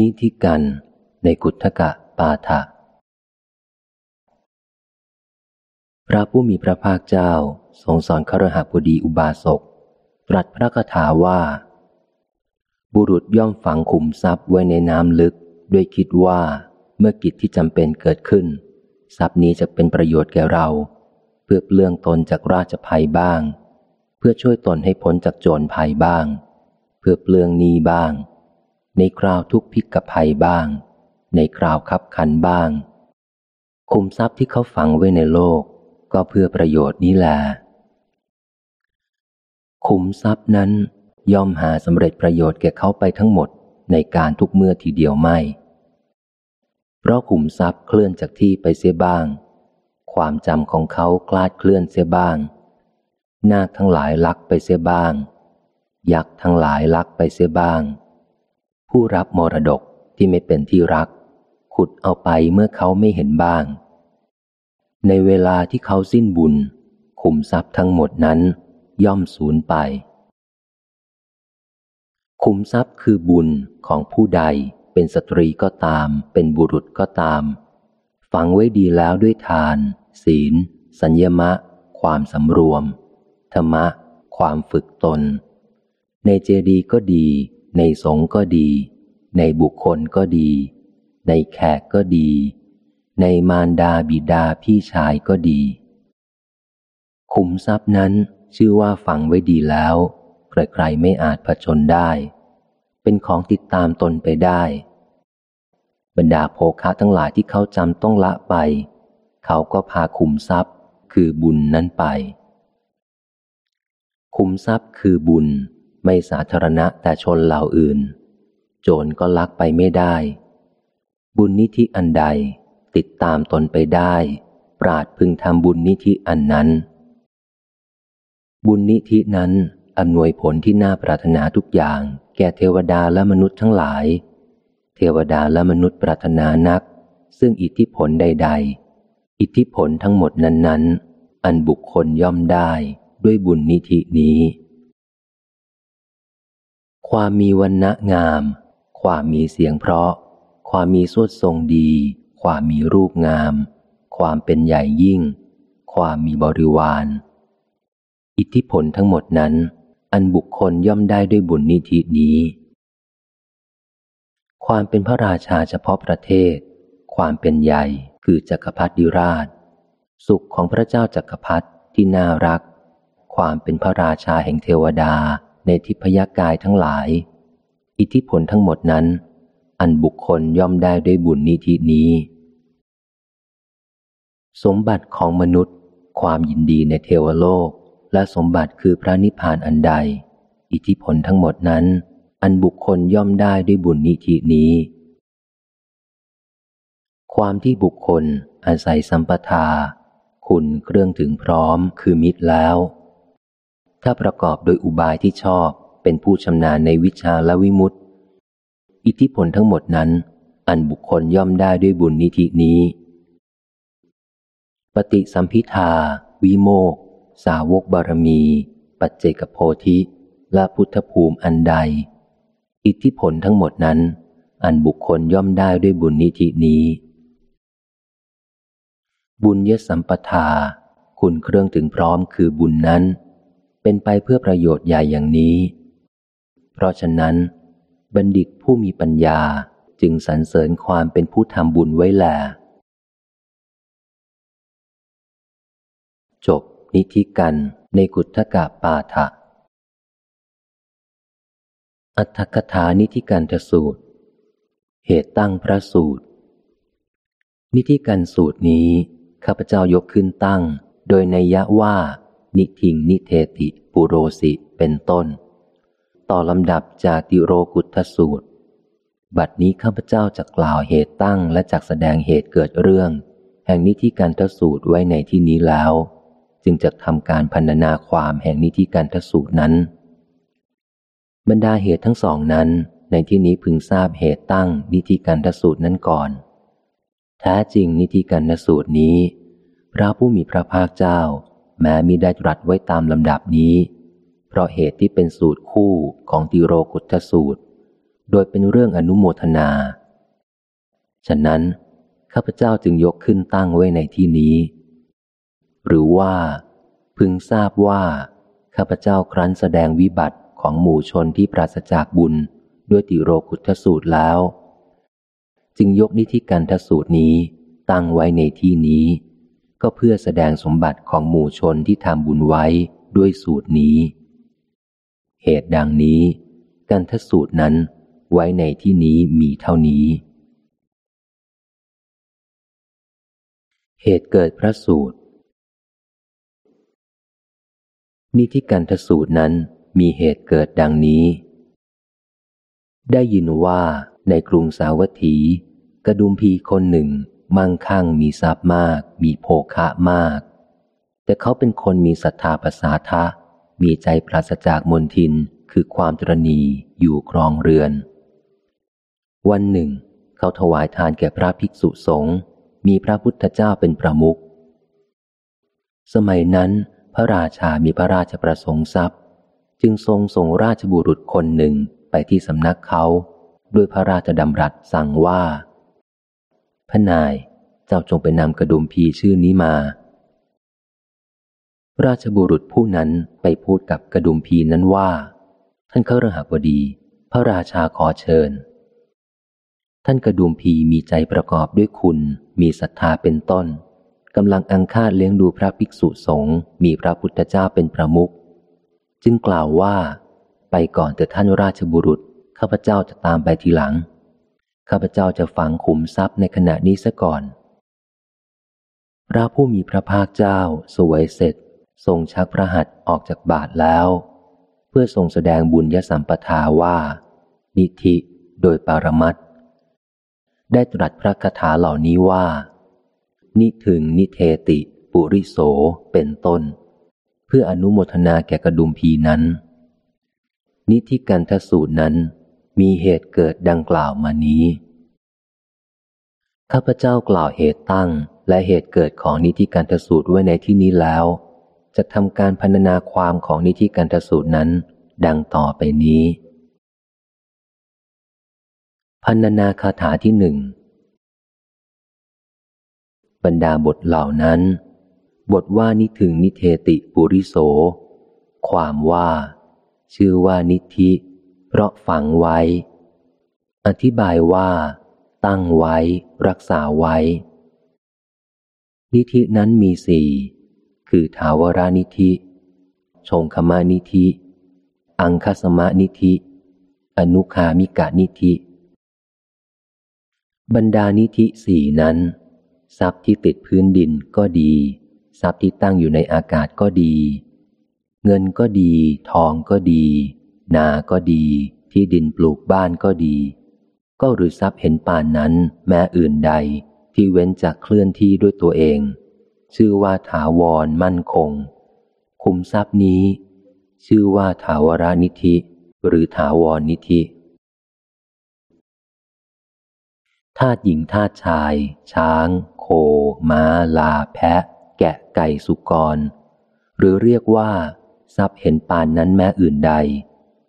นิธิกัน ในกุทธกะปาฐะพระผู้มีพระภาคเจ้าทรงสอนครหบดีอุบาสก ตรัสพระคาถาว่า บุรุษย่อมฝังขุมทรัพย์ไว้ในน้ำลึก ด้วยคิดว่าเมื่อกิจที่จำเป็นเกิดขึ้น ทรัพย์นี้จะเป็นประโยชน์แก่เรา เพื่อเปลื้องตนจากราชภัยบ้าง เพื่อช่วยตนให้พ้นจากโจรภัยบ้าง เพื่อเปลืองนีบ้าง ในคราวทุกพิกภัยบ้าง ในคราวคับขันบ้าง คุมทรัพย์ที่เขาฝังไว้ในโลก ก็เพื่อประโยชน์นี้แหละคุมทรัพย์นั้นย่อมหาสำเร็จประโยชน์แก่เขาไปทั้งหมดในการทุกเมื่อทีเดียวไม่ เพราะขุมทรัพย์เคลื่อนจากที่ไปเสียบ้าง ความจำของเขาคลาดเคลื่อนเสียบ้าง นาคทั้งหลายลักไปเสียบ้าง ยักษ์ทั้งหลายลักไปเสียบ้าง ผู้รับมรดกที่ไม่เป็นที่รัก ขุดเอาไปเมื่อเขาไม่เห็นบ้าง ในเวลาที่เขาสิ้นบุญ ขุมทรัพย์ทั้งหมดนั้น ย่อมสูญไปคุมทรัพย์คือบุญของผู้ใดเป็นสตรีก็ตาม เป็นบุรุษก็ตาม ฝังไว้ดีแล้วด้วยทาน ศีล สัญญมะ ความสำรวม ธรรมะ ความฝึกตน ในเจดีก็ดี ในสงก็ดี ในบุคคลก็ดี ในแขกก็ดี ในมารดาบิดาพี่ชายก็ดีคุมทรัพย์นั้นชื่อว่าฝังไว้ดีแล้ว ใครๆไม่อาจผจญได้ เป็นของติดตามตนไปได้ บรรดาโภคะทั้งหลายที่เขาจำต้องละไป เขาก็พาคุมทรัพย์คือบุญนั้นไป คุมทรัพย์คือบุญไม่สาธารณะแต่ชนเหล่าอื่น โจรก็ลักไปไม่ได้ บุญนิธิอันใดติดตามตนไปได้ ปราดพึงทำบุญนิธิอันนั้น บุญนิธินั้นอำนวยผลที่น่าปรารถนาทุกอย่าง แก่เทวดาและมนุษย์ทั้งหลาย เทวดาและมนุษย์ปรารถนานัก ซึ่งอิทธิพลใด ๆ อิทธิพลทั้งหมดนั้น ๆ อันบุคคลย่อมได้ด้วยบุญนิธินี้ ความมีวันณะงาม ความมีเสียงเพราะ ความมีสวดทรงดี ความมีรูปงาม ความเป็นใหญ่ยิ่ง ความมีบริวาร อิทธิพลทั้งหมดนั้น อันบุคคลย่อมได้ด้วยบุญนิธินี้ ความเป็นพระราชาเฉพาะประเทศ ความเป็นใหญ่คือจักรพรรดิราช สุขของพระเจ้าจักรพรรดิที่น่ารัก ความเป็นพระราชาแห่งเทวดาในทิพยากายทั้งหลาย อิทธิพลทั้งหมดนั้น อันบุคคลย่อมได้ด้วยบุญนิธินี้ สมบัติของมนุษย์ ความยินดีในเทวโลก และสมบัติคือพระนิพพานอันใด อิทธิพลทั้งหมดนั้น อันบุคคลย่อมได้ด้วยบุญนิธินี้ ความที่บุคคลอาศัยสัมปทา คุณเครื่องถึงพร้อมคือมิตรแล้ว ถ้าประกอบโดยอุบายที่ชอบ เป็นผู้ชำนาญในวิชาและวิมุตติ อิทธิพลทั้งหมดนั้น อันบุคคลย่อมได้ด้วยบุญนิธินี้ ปฏิสัมพิทา วิโมก สาวกบารมี ปัจเจกโพธิ และพุทธภูมิอันใด อิทธิพลทั้งหมดนั้น อันบุคคลย่อมได้ด้วยบุญนิธินี้ บุญยสัมปทา คุณเครื่องถึงพร้อมคือบุญนั้นเป็นไปเพื่อประโยชน์ใหญ่อย่างนี้ เพราะฉะนั้น บัณฑิตผู้มีปัญญาจึงสรรเสริญความเป็นผู้ทำบุญไว้แล จบนิธิกันในกุทธกาปาฐะอัตถกถานิธิกันทสูตร เหตุตั้งพระสูตร นิธิกันสูตรนี้ ข้าพเจ้ายกขึ้นตั้ง โดยในยะว่า นิทิงนิเทติปุโรสิเป็นต้น ต่อลำดับจากติโรกุทสูตร บัดนี้ข้าพเจ้าจะกล่าวเหตุตั้งและจักแสดงเหตุเกิดเรื่อง แห่งนิธิกันทสูตรไว้ในที่นี้แล้ว จึงจะทำการพันนาความแห่งนิธิการทสูตรนั้น บรรดาเหตุทั้งสองนั้น ในที่นี้พึงทราบเหตุตั้งนิธิการทสูตรนั้นก่อน แท้จริงนิธิการทสูตรนี้ พระผู้มีพระภาคเจ้า แม้มีได้ตรัสไว้ตามลำดับนี้ เพราะเหตุที่เป็นสูตรคู่ของติโรกุตสูตร โดยเป็นเรื่องอนุโมทนา ฉะนั้น ข้าพเจ้าจึงยกขึ้นตั้งไว้ในที่นี้ หรือว่า พึงทราบว่า ข้าพเจ้าครั้นแสดงวิบัติของหมู่ชนที่ปราศจากบุญด้วยติโรคุทสูตรแล้ว จึงยกนิธิการทสูตรนี้ตั้งไว้ในที่นี้ ก็เพื่อแสดงสมบัติของหมู่ชนที่ทำบุญไว้ด้วยสูตรนี้ เหตุดังนี้ กันทสูตรนั้นไว้ในที่นี้มีเท่านี้ เหตุเกิดพระสูตรนิธิกันทสูตรนั้นมีเหตุเกิดดังนี้ ได้ยินว่าในกรุงสาวัตถี กระดุมพีคนหนึ่ง มั่งคั่งมีทรัพย์มาก มีโภคะมาก แต่เขาเป็นคนมีศรัทธาภาษาทะ มีใจปราศจากมนทินคือความตรณีอยู่ครองเรือน วันหนึ่ง เขาถวายทานแก่พระภิกษุสงฆ์มีพระพุทธเจ้าเป็นประมุข สมัยนั้น พระราชามีพระราชประสงค์ทรัพย์ จึงทรงส่งราชบุรุษคนหนึ่งไปที่สำนักเขาด้วยพระราชดำรัสสั่งว่าพนาย เจ้าจงไปนำกระดุมพีชื่อนี้มา ราชบุรุษผู้นั้นไปพูดกับกระดุมพีนั้นว่า ท่านเข้ารหบดี พระราชาขอเชิญ ท่านกระดุมพีมีใจประกอบด้วยคุณ มีศรัทธาเป็นต้นกำลังอังคาดเลี้ยงดูพระภิกษุสงฆ์มีพระพุทธเจ้าเป็นประมุขจึงกล่าวว่า ไปก่อนเถิดท่านราชบุรุษ ข้าพเจ้าจะตามไปทีหลัง ข้าพเจ้าจะฝังขุมทรัพย์ในขณะนี้ซะก่อน พระผู้มีพระภาคเจ้าสวยเสร็จ ทรงชักพระหัตถ์ออกจากบาทแล้ว เพื่อทรงแสดงบุญยสัมปทาว่า นิธิโดยปารมัตได้ตรัสพระคาถาเหล่านี้ว่า นิถึงนิเทติปุริโสเป็นต้น เพื่ออนุโมทนาแก่กระดุมพีนั้น นิธิกันทสูตรนั้นมีเหตุเกิดดังกล่าวมานี้ ข้าพเจ้ากล่าวเหตุตั้งและเหตุเกิดของนิธิการทสูตรไว้ในที่นี้แล้ว จะทำการพันนาความของนิธิการทสูตรนั้น ดังต่อไปนี้พันนาคาถาที่หนึ่งบรรดาบทเหล่านั้น บทว่านิถึงนิเทติปุริโส ความว่า ชื่อว่านิธิ เพราะฝังไว้ อธิบายว่า ตั้งไว้ รักษาไว้ นิธินั้นมีสี่ คือถาวรานิธิ ชงคมานิธิ อังคสมะนิธิ อนุคามิกะนิธิ บรรดานิธิสี่นั้น ทรัพย์ที่ติดพื้นดินก็ดี ทรัพย์ที่ตั้งอยู่ในอากาศก็ดี เงินก็ดี ทองก็ดี นาก็ดี ที่ดินปลูกบ้านก็ดี ก็หรือทรัพย์เห็นป่านนั้นแม้อื่นใดที่เว้นจากเคลื่อนที่ด้วยตัวเอง ชื่อว่าถาวรมั่นคง คุมทรัพย์นี้ ชื่อว่าถาวรานิธิ หรือถาวรนิธิธาตุหญิงธาตุชาย ช้าง โค ม้า ลา แพะ แกะไก่สุกร หรือเรียกว่า ทรัพย์เห็นปานนั้นแม้อื่นใด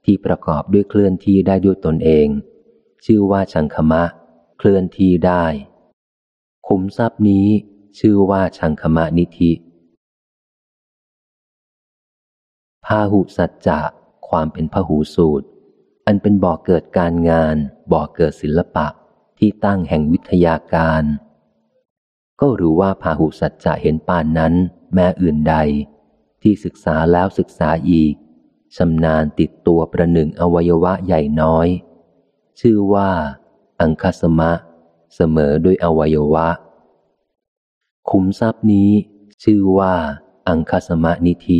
ที่ประกอบด้วยเคลื่อนที่ได้ด้วยตนเอง ชื่อว่าชังคมะ เคลื่อนที่ได้ขุมทรัพย์นี้ ชื่อว่าชังคมะนิธิพาหุสัจจะความเป็นพหูสูตร อันเป็นบ่อกเกิดการงาน บ่อกเกิดศิลปะที่ตั้งแห่งวิทยาการ ก็รู้ว่าพาหุสัจจะเห็นปานนั้น แม้อื่นใด ที่ศึกษาแล้วศึกษาอีกชำนาญติดตัวประหนึ่งอวัยวะใหญ่น้อย ชื่อว่า อังคสมะ เสมอด้วยอวัยวะ คุมทรัพย์นี้ชื่อว่า อังคสมะนิธิ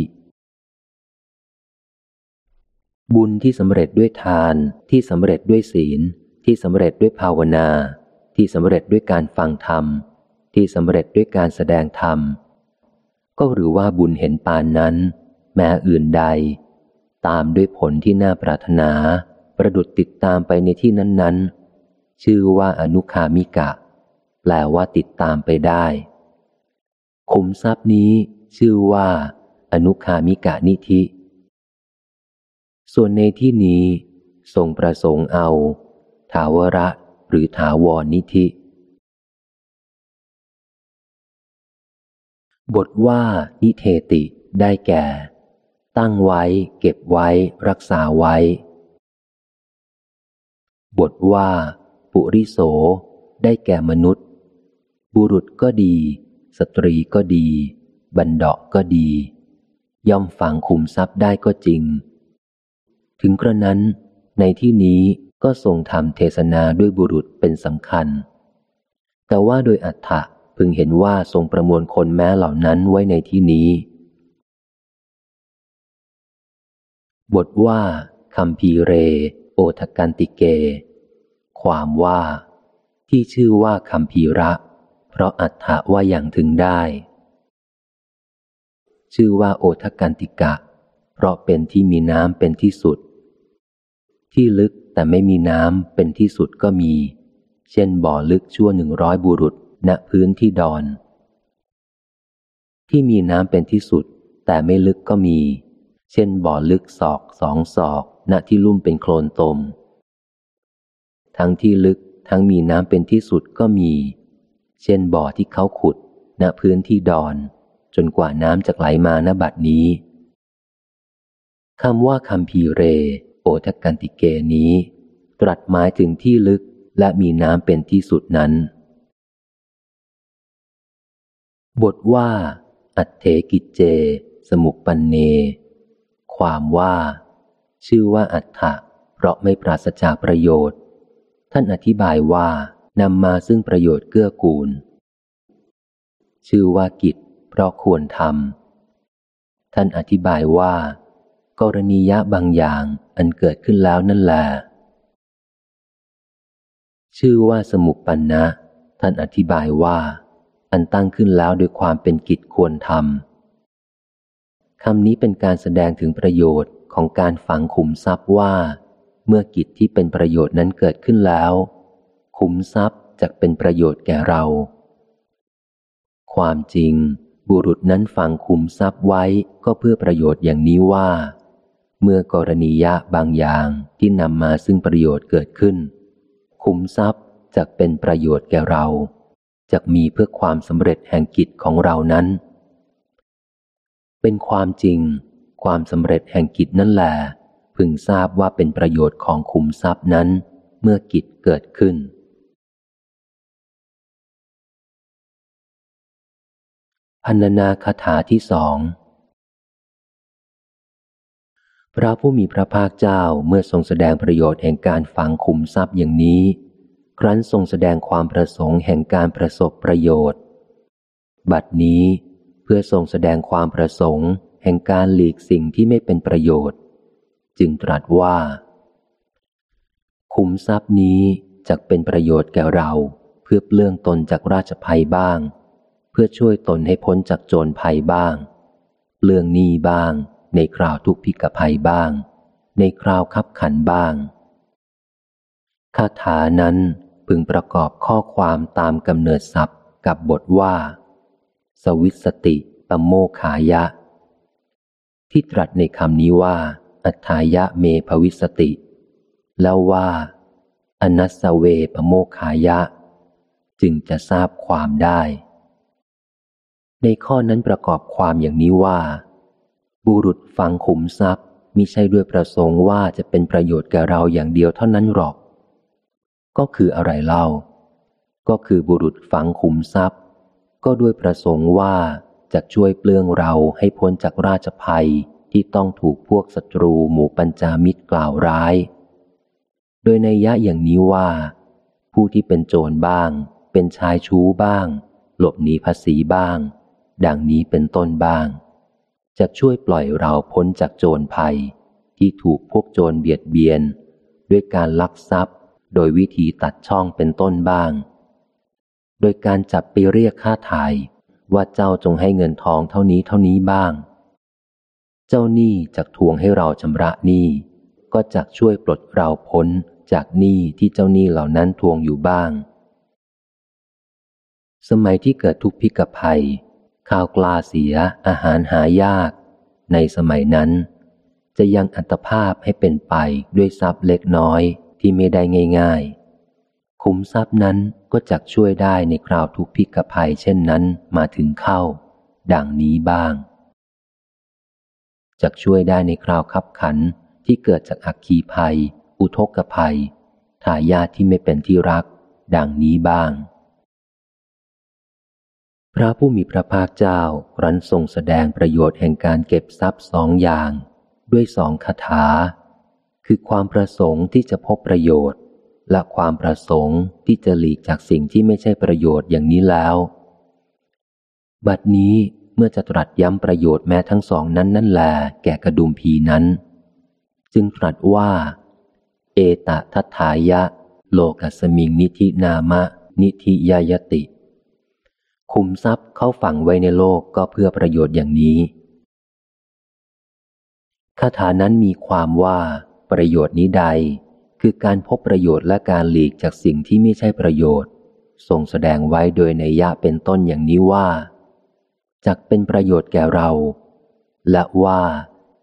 บุญที่สำเร็จด้วยทานที่สำเร็จด้วยศีล ที่สำเร็จด้วยภาวนา ที่สำเร็จด้วยการฟังธรรม ที่สำเร็จด้วยการแสดงธรรม ก็หรือว่าบุญเห็นปานนั้น แม้อื่นใด ตามด้วยผลที่น่าปรารถนา ประดุดติดตามไปในที่นั้น ๆ ชื่อว่าอนุคามิกะ แปลว่าติดตามไปได้ ขุมทรัพย์นี้ชื่อว่า อนุคามิกะนิธิ ส่วนในที่นี้ทรงประสงค์เอา ถาวระหรือถาวรนิธิ บทว่านิเทติได้แก่ ตั้งไว้ เก็บไว้ รักษาไว้ บทว่า ปุริโส ได้แก่มนุษย์ บุรุษก็ดี สตรีก็ดี บันดาก็ดี ย่อมฝังขุมทรัพย์ได้ก็จริง ถึงกระนั้น ในที่นี้ก็ทรงทำเทศนาด้วยบุรุษเป็นสำคัญ แต่ว่าโดยอัฏฐะพึงเห็นว่าทรงประมวลคนแม้เหล่านั้นไว้ในที่นี้ บทว่าคำพีเร โอทกันติเก ความว่า ที่ชื่อว่าคำพีระ เพราะอัฏฐะว่าอย่างถึงได้ ชื่อว่าโอทกันติกะ เพราะเป็นที่มีน้ำเป็นที่สุด ที่ลึกแต่ไม่มีน้ำเป็นที่สุดก็มี เช่นบ่อลึกชั่วหนึ่งร้อยบุรุษณพื้นที่ดอน ที่มีน้ำเป็นที่สุด แต่ไม่ลึกก็มี เช่นบ่อลึกศอกสองศอก ณที่ลุ่มเป็นโคลนตม ทั้งที่ลึกทั้งมีน้ำเป็นที่สุดก็มี เช่นบ่อที่เขาขุด ณพื้นที่ดอน จนกว่าน้ำจะไหลมาณบัดนี้คำว่าคำพีเร โอทกันติเกนี้ ตรัสหมายถึงที่ลึกและมีน้ำเป็นที่สุดนั้น บทว่า อัตเถกิจเจ สมุปปันเน ความว่า ชื่อว่าอัฏฐะเพราะไม่ปราศจากประโยชน์ ท่านอธิบายว่า นำมาซึ่งประโยชน์เกื้อกูล ชื่อว่ากิจ เพราะควรทำท่านอธิบายว่า กรณียะบางอย่างอันเกิดขึ้นแล้วนั่นแหละชื่อว่าสมุปปันนะ ท่านอธิบายว่า อันตั้งขึ้นแล้วโดยความเป็นกิจควรทำคำนี้เป็นการแสดงถึงประโยชน์ของการฝังขุมทรัพย์ว่า เมื่อกิจที่เป็นประโยชน์นั้นเกิดขึ้นแล้ว ขุมทรัพย์จะเป็นประโยชน์แก่เรา ความจริง บุรุษนั้นฝังขุมทรัพย์ไว้ก็เพื่อประโยชน์อย่างนี้ว่า เมื่อกรณียะบางอย่างที่นำมาซึ่งประโยชน์เกิดขึ้น ขุมทรัพย์จะเป็นประโยชน์แก่เราจะมีเพื่อความสำเร็จแห่งกิจของเรานั้น เป็นความจริง ความสำเร็จแห่งกิจนั่นแหละพึงทราบว่าเป็นประโยชน์ของขุมทรัพย์นั้น เมื่อกิจเกิดขึ้น พันนาคาถาที่สอง พระผู้มีพระภาคเจ้าเมื่อทรงแสดงประโยชน์แห่งการฝังขุมทรัพย์อย่างนี้ ครั้นทรงแสดงความประสงค์แห่งการประสบประโยชน์ บัดนี้เพื่อทรงแสดงความประสงค์ แห่งการหลีกสิ่งที่ไม่เป็นประโยชน์ จึงตรัสว่า คุมทรัพย์นี้จะเป็นประโยชน์แก่เรา เพื่อเปลื้องตนจากราชภัยบ้าง พื่อช่วยตนให้พ้นจากโจรภัยบ้าง เปลืองหนี้บ้าง ในคราวทุกพิกภัยบ้าง ในคราวคับขันบ้าง คาถานั้นพึงประกอบข้อความตามกำเนิดศัพท์กับบทว่า สวิสติปโมขายะ ที่ตรัสในคำนี้ว่า อัฏฐายะเมภวิสติ แล้วว่า อนัสเวปโมขายะ จึงจะทราบความได้ ในข้อนั้นประกอบความอย่างนี้ว่า บุรุษฟังขุมทรัพย์มิใช่ด้วยประสงค์ว่าจะเป็นประโยชน์แก่เราอย่างเดียวเท่านั้นหรอก ก็คืออะไรเล่า ก็คือบุรุษฝังขุมทรัพย์ ก็ด้วยประสงค์ว่าจะช่วยเปลืองเราให้พ้นจากราชภัยที่ต้องถูกพวกศัตรูหมู่ปัญจามิตรกล่าวร้าย โดยในยะอย่างนี้ว่า ผู้ที่เป็นโจรบ้าง เป็นชายชู้บ้าง หลบหนีภาษีบ้าง ดังนี้เป็นต้นบ้าง จะช่วยปล่อยเราพ้นจากโจรภัย ที่ถูกพวกโจรเบียดเบียน ด้วยการลักทรัพย์ โดยวิธีตัดช่องเป็นต้นบ้าง โดยการจับไปเรียกค่าถ่ายว่าเจ้าจงให้เงินทองเท่านี้เท่านี้บ้าง เจ้าหนี้จากทวงให้เราชำระหนี้ ก็จะช่วยปลดเราพ้นจากหนี้ที่เจ้าหนี้เหล่านั้นทวงอยู่บ้าง สมัยที่เกิดทุกพิกภัย ข้าวกลาเสียอาหารหายาก ในสมัยนั้น จะยังอัตภาพให้เป็นไปด้วยทรัพย์เล็กน้อยที่ไม่ได้ง่ายๆขุมทรัพย์นั้นก็จักช่วยได้ในคราวทุกพิกภัยเช่นนั้นมาถึงเข้า ดังนี้บ้างจักช่วยได้ในคราวคับขันที่เกิดจากอักคีภัย อุทกภัยทายาทที่ไม่เป็นที่รัก ดังนี้บ้าง พระผู้มีพระภาคเจ้ารันทรงแสดงประโยชน์แห่งการเก็บทรัพย์สองอย่าง ด้วยสองคาถา คือความประสงค์ที่จะพบประโยชน์ และความประสงค์ที่จะหลีกจากสิ่งที่ไม่ใช่ประโยชน์อย่างนี้แล้ว บัดนี้เมื่อจะตรัสย้ำประโยชน์แม้ทั้งสองนั้นนั่นแลแก่กระดุมพีนั้น จึงตรัสว่า เอตทัทายะ โลกัสมิงนิธินามะ นิธิยายติ คุมทรัพย์เข้าฝังไว้ในโลกก็เพื่อประโยชน์อย่างนี้คาถานั้นมีความว่าประโยชน์นี้ใด คือการพบประโยชน์และการหลีกจากสิ่งที่ไม่ใช่ประโยชน์ทรงแสดงไว้โดยในยะเป็นต้นอย่างนี้ว่าจักเป็นประโยชน์แก่เรา และว่า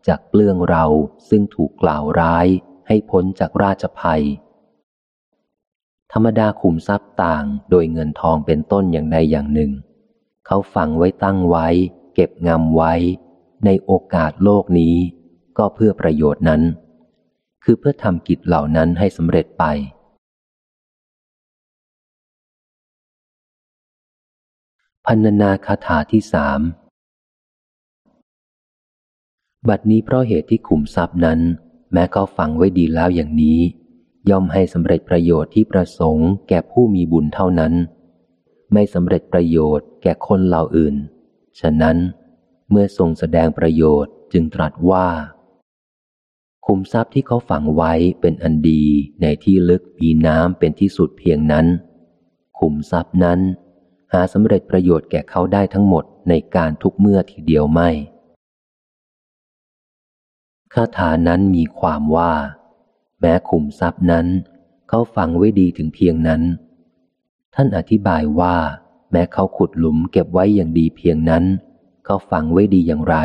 จากเปลื้องเราซึ่งถูกกล่าวร้ายให้พ้นจากราชภัย ธรรมดาขุมทรัพย์ต่างโดยเงินทองเป็นต้นอย่างใดอย่างหนึ่ง เขาฝังไว้ตั้งไว้ เก็บงำไว้ ในโอกาสโลกนี้ ก็เพื่อประโยชน์นั้น คือเพื่อทำกิจเหล่านั้นให้สำเร็จไปพันนาคาถาที่สามบัดนี้เพราะเหตุที่ขุมทรัพย์นั้น แม้เขาฝังไว้ดีแล้วอย่างนี้ ย่อมให้สำเร็จประโยชน์ที่ประสงค์แก่ผู้มีบุญเท่านั้น ไม่สำเร็จประโยชน์แก่คนเหล่าอื่น ฉะนั้น เมื่อทรงแสดงประโยชน์จึงตรัสว่าขุมทรัพย์ที่เขาฝังไว้เป็นอันดีในที่ลึกมีน้ำเป็นที่สุดเพียงนั้นขุมทรัพย์นั้น หาสำเร็จประโยชน์แก่เขาได้ทั้งหมดในการทุกเมื่อทีเดียวไม่คาถานั้นมีความว่า แม้ขุมทรัพย์นั้น เขาฝังไว้ดีถึงเพียงนั้น ท่านอธิบายว่า แม้เขาขุดหลุมเก็บไว้อย่างดีเพียงนั้น เขาฝังไว้ดีอย่างไร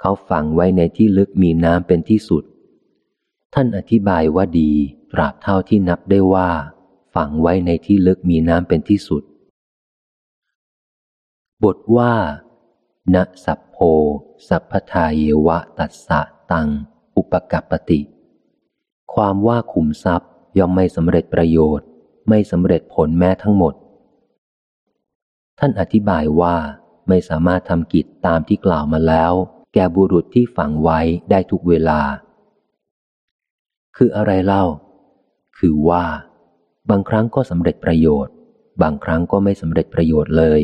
เขาฝังไว้ในที่ลึกมีน้ำเป็นที่สุด ท่านอธิบายว่าดีตราบเท่าที่นับได้ว่า ฝังไว้ในที่ลึกมีน้ำเป็นที่สุด บทว่าณสัพโพ สัพพทาเยวะตัสสะตัง อุปกัปติ ความว่าขุมทรัพย์ย่อมไม่สำเร็จประโยชน์ ไม่สำเร็จผลแม้ทั้งหมด ท่านอธิบายว่าไม่สามารถทำกิจตามที่กล่าวมาแล้ว แก่บุรุษที่ฝังไว้ได้ทุกเวลา คืออะไรเล่า คือว่า บางครั้งก็สำเร็จประโยชน์ บางครั้งก็ไม่สำเร็จประโยชน์เลย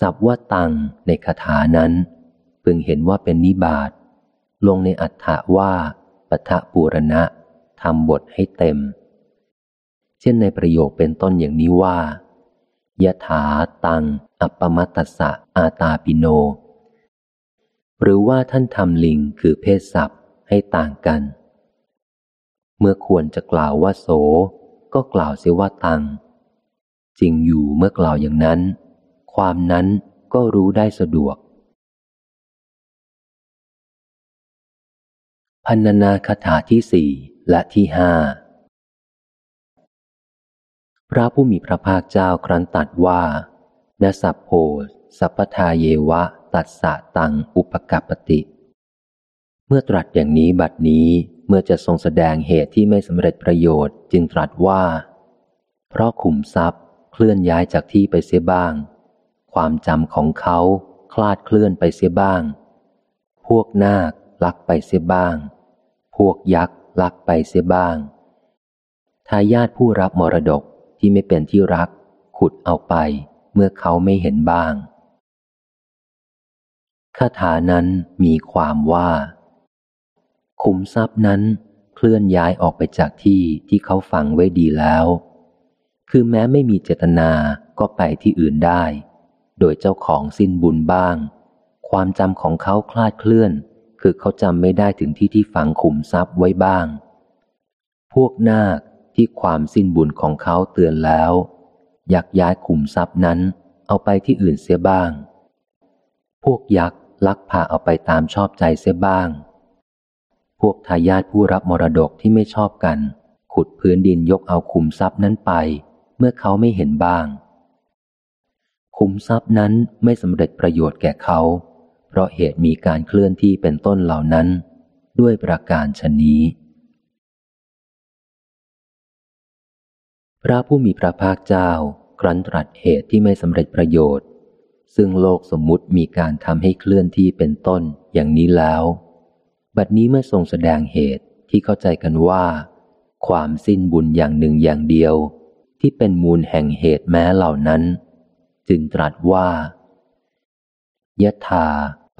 สับว่าตังในคาถานั้น พึงเห็นว่าเป็นนิบาตลงในอัฏฐะว่า ปทะปูรณะทำบทให้เต็ม เช่นในประโยคเป็นต้นอย่างนี้ว่ายะถาตัง อัปมัตตสะอาตาปิโน หรือว่าท่านทำลิงคือเพศศัพท์ให้ต่างกัน เมื่อควรจะกล่าวว่าโส ก็กล่าวเสียว่าตัง จริงอยู่เมื่อกล่าวอย่างนั้น ความนั้นก็รู้ได้สะดวก พันนาคาถาที่สี่และที่ห้าพระผู้มีพระภาคเจ้าครั้นตัดว่านสัพโพสัพพทาเยวะ ตัสสะตังอุปกัปติ เมื่อตรัสอย่างนี้บัดนี้เมื่อจะทรงแสดงเหตุที่ไม่สำเร็จประโยชน์จึงตรัสว่า เพราะขุมทรัพย์เคลื่อนย้ายจากที่ไปเสียบ้าง ความจำของเขาคลาดเคลื่อนไปเสียบ้าง พวกนาคลักไปเสียบ้าง พวกยักษ์ลักไปเสียบ้างทายาทผู้รับมรดกที่ไม่เป็นที่รัก ขุดเอาไปเมื่อเขาไม่เห็นบ้างคาถานั้นมีความว่า ขุมทรัพย์นั้นเคลื่อนย้ายออกไปจากที่ที่เขาฝังไว้ดีแล้ว คือแม้ไม่มีเจตนาก็ไปที่อื่นได้ โดยเจ้าของสิ้นบุญบ้าง ความจำของเขาคลาดเคลื่อน คือเขาจำไม่ได้ถึงที่ที่ฝังขุมทรัพย์ไว้บ้าง พวกนาคที่ความสิ้นบุญของเขาเตือนแล้ว อยากย้ายขุมทรัพย์นั้น เอาไปที่อื่นเสียบ้าง พวกยักษ์ลักพาเอาไปตามชอบใจเสียบ้าง พวกทายาทผู้รับมรดกที่ไม่ชอบกัน ขุดพื้นดินยกเอาขุมทรัพย์นั้นไป เมื่อเขาไม่เห็นบ้าง ขุมทรัพย์นั้นไม่สำเร็จประโยชน์แก่เขา เพราะเหตุมีการเคลื่อนที่เป็นต้นเหล่านั้น ด้วยประการชนี้ พระผู้มีพระภาคเจ้า ครั้นตรัสเหตุที่ไม่สำเร็จประโยชน์ ซึ่งโลกสมมุติมีการทำให้เคลื่อนที่เป็นต้นอย่างนี้แล้ว บัดนี้เมื่อทรงแสดงเหตุที่เข้าใจกันว่า ความสิ้นบุญอย่างหนึ่งอย่างเดียว ที่เป็นมูลแห่งเหตุแม้เหล่านั้น จึงตรัสว่ายะธา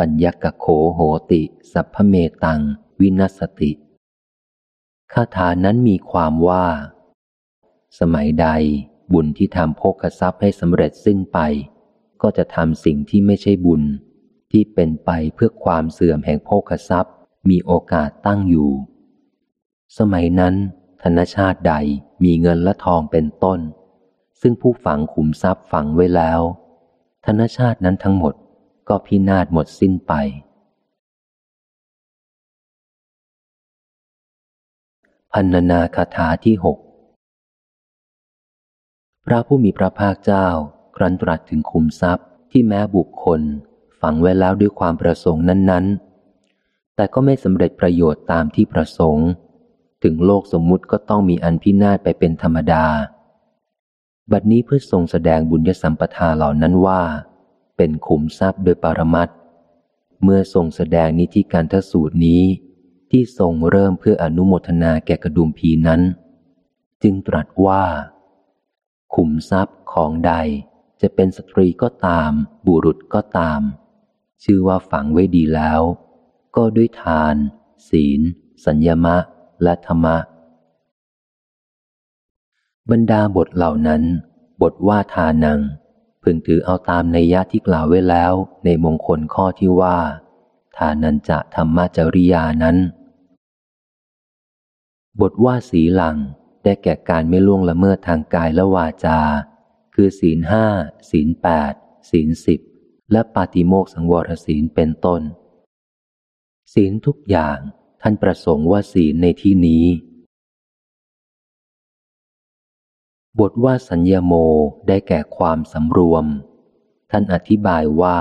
ปัญญกโขโหติ สัพพเมตัง วินัสติคาถานั้นมีความว่า สมัยใดบุญที่ทำโภคทรัพย์ให้สำเร็จสิ้นไป ก็จะทำสิ่งที่ไม่ใช่บุญ ที่เป็นไปเพื่อความเสื่อมแห่งโภคทรัพย์ มีโอกาสตั้งอยู่ สมัยนั้น ธนชาติใดมีเงินและทองเป็นต้น ซึ่งผู้ฝังขุมทรัพย์ฝังไว้แล้ว ธนชาตินั้นทั้งหมด ก็พินาศหมดสิ้นไป พันนาคาถาที่หกพระผู้มีพระภาคเจ้า ครั้นตรัสถึงคุมทรัพย์ที่แม้บุคคล ฝังไว้แล้วด้วยความประสงค์นั้น ๆ แต่ก็ไม่สำเร็จประโยชน์ตามที่ประสงค์ ถึงโลกสมมุติก็ต้องมีอันพินาศไปเป็นธรรมดา บัดนี้เพื่อทรงแสดงบุญยสัมปทาเหล่านั้นว่า เป็นขุมทรัพย์โดยปรมัตเมื่อทรงแสดงนิธิการทสูตรนี้ ที่ทรงเริ่มเพื่ออนุโมทนาแก่กระดุมพีนั้น จึงตรัสว่า ขุมทรัพย์ของใดจะเป็นสตรีก็ตาม บุรุษก็ตาม ชื่อว่าฝังไว้ดีแล้ว ก็ด้วยทาน ศีล สัญญมะ และธรรมะ บรรดาบทเหล่านั้น บทว่าทานัง พึงถือเอาตามในยะที่กล่าวไว้แล้วในมงคลข้อที่ว่า ทานันจะธรรมจริยานั้น บทว่าสีหลังได้แก่การไม่ล่วงละเมิดทางกายและวาจา คือศีลห้าศีลแปดศีลสิบและปาติโมกสังวรศีลเป็นต้น ศีลทุกอย่างท่านประสงค์ว่าศีลในที่นี้ บทว่าสัญญโมได้แก่ความสำรวม ท่านอธิบายว่า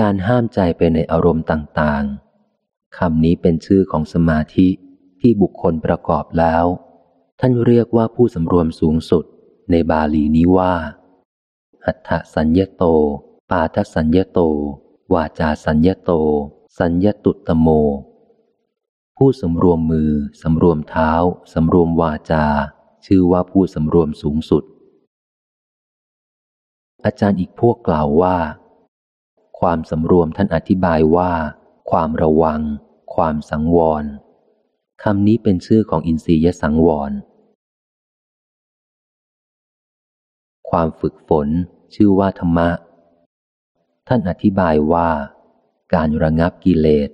การห้ามใจไปในอารมณ์ต่างๆคำนี้เป็นชื่อของสมาธิที่บุคคลประกอบแล้ว ท่านเรียกว่าผู้สำรวมสูงสุดในบาลีนี้ว่า หัตถสัญญโต ปาทสัญญโต วาจาสัญญโต สัญญตุตโม ผู้สำรวมมือสำรวมเท้าสำรวมวาจา ชื่อว่าผู้สำรวมสูงสุด อาจารย์อีกพวกกล่าวว่า ความสำรวมท่านอธิบายว่า ความระวัง ความสังวรคำนี้เป็นชื่อของอินทรียสังวร ความฝึกฝน ชื่อว่าธรรมะ ท่านอธิบายว่า การระงับกิเลส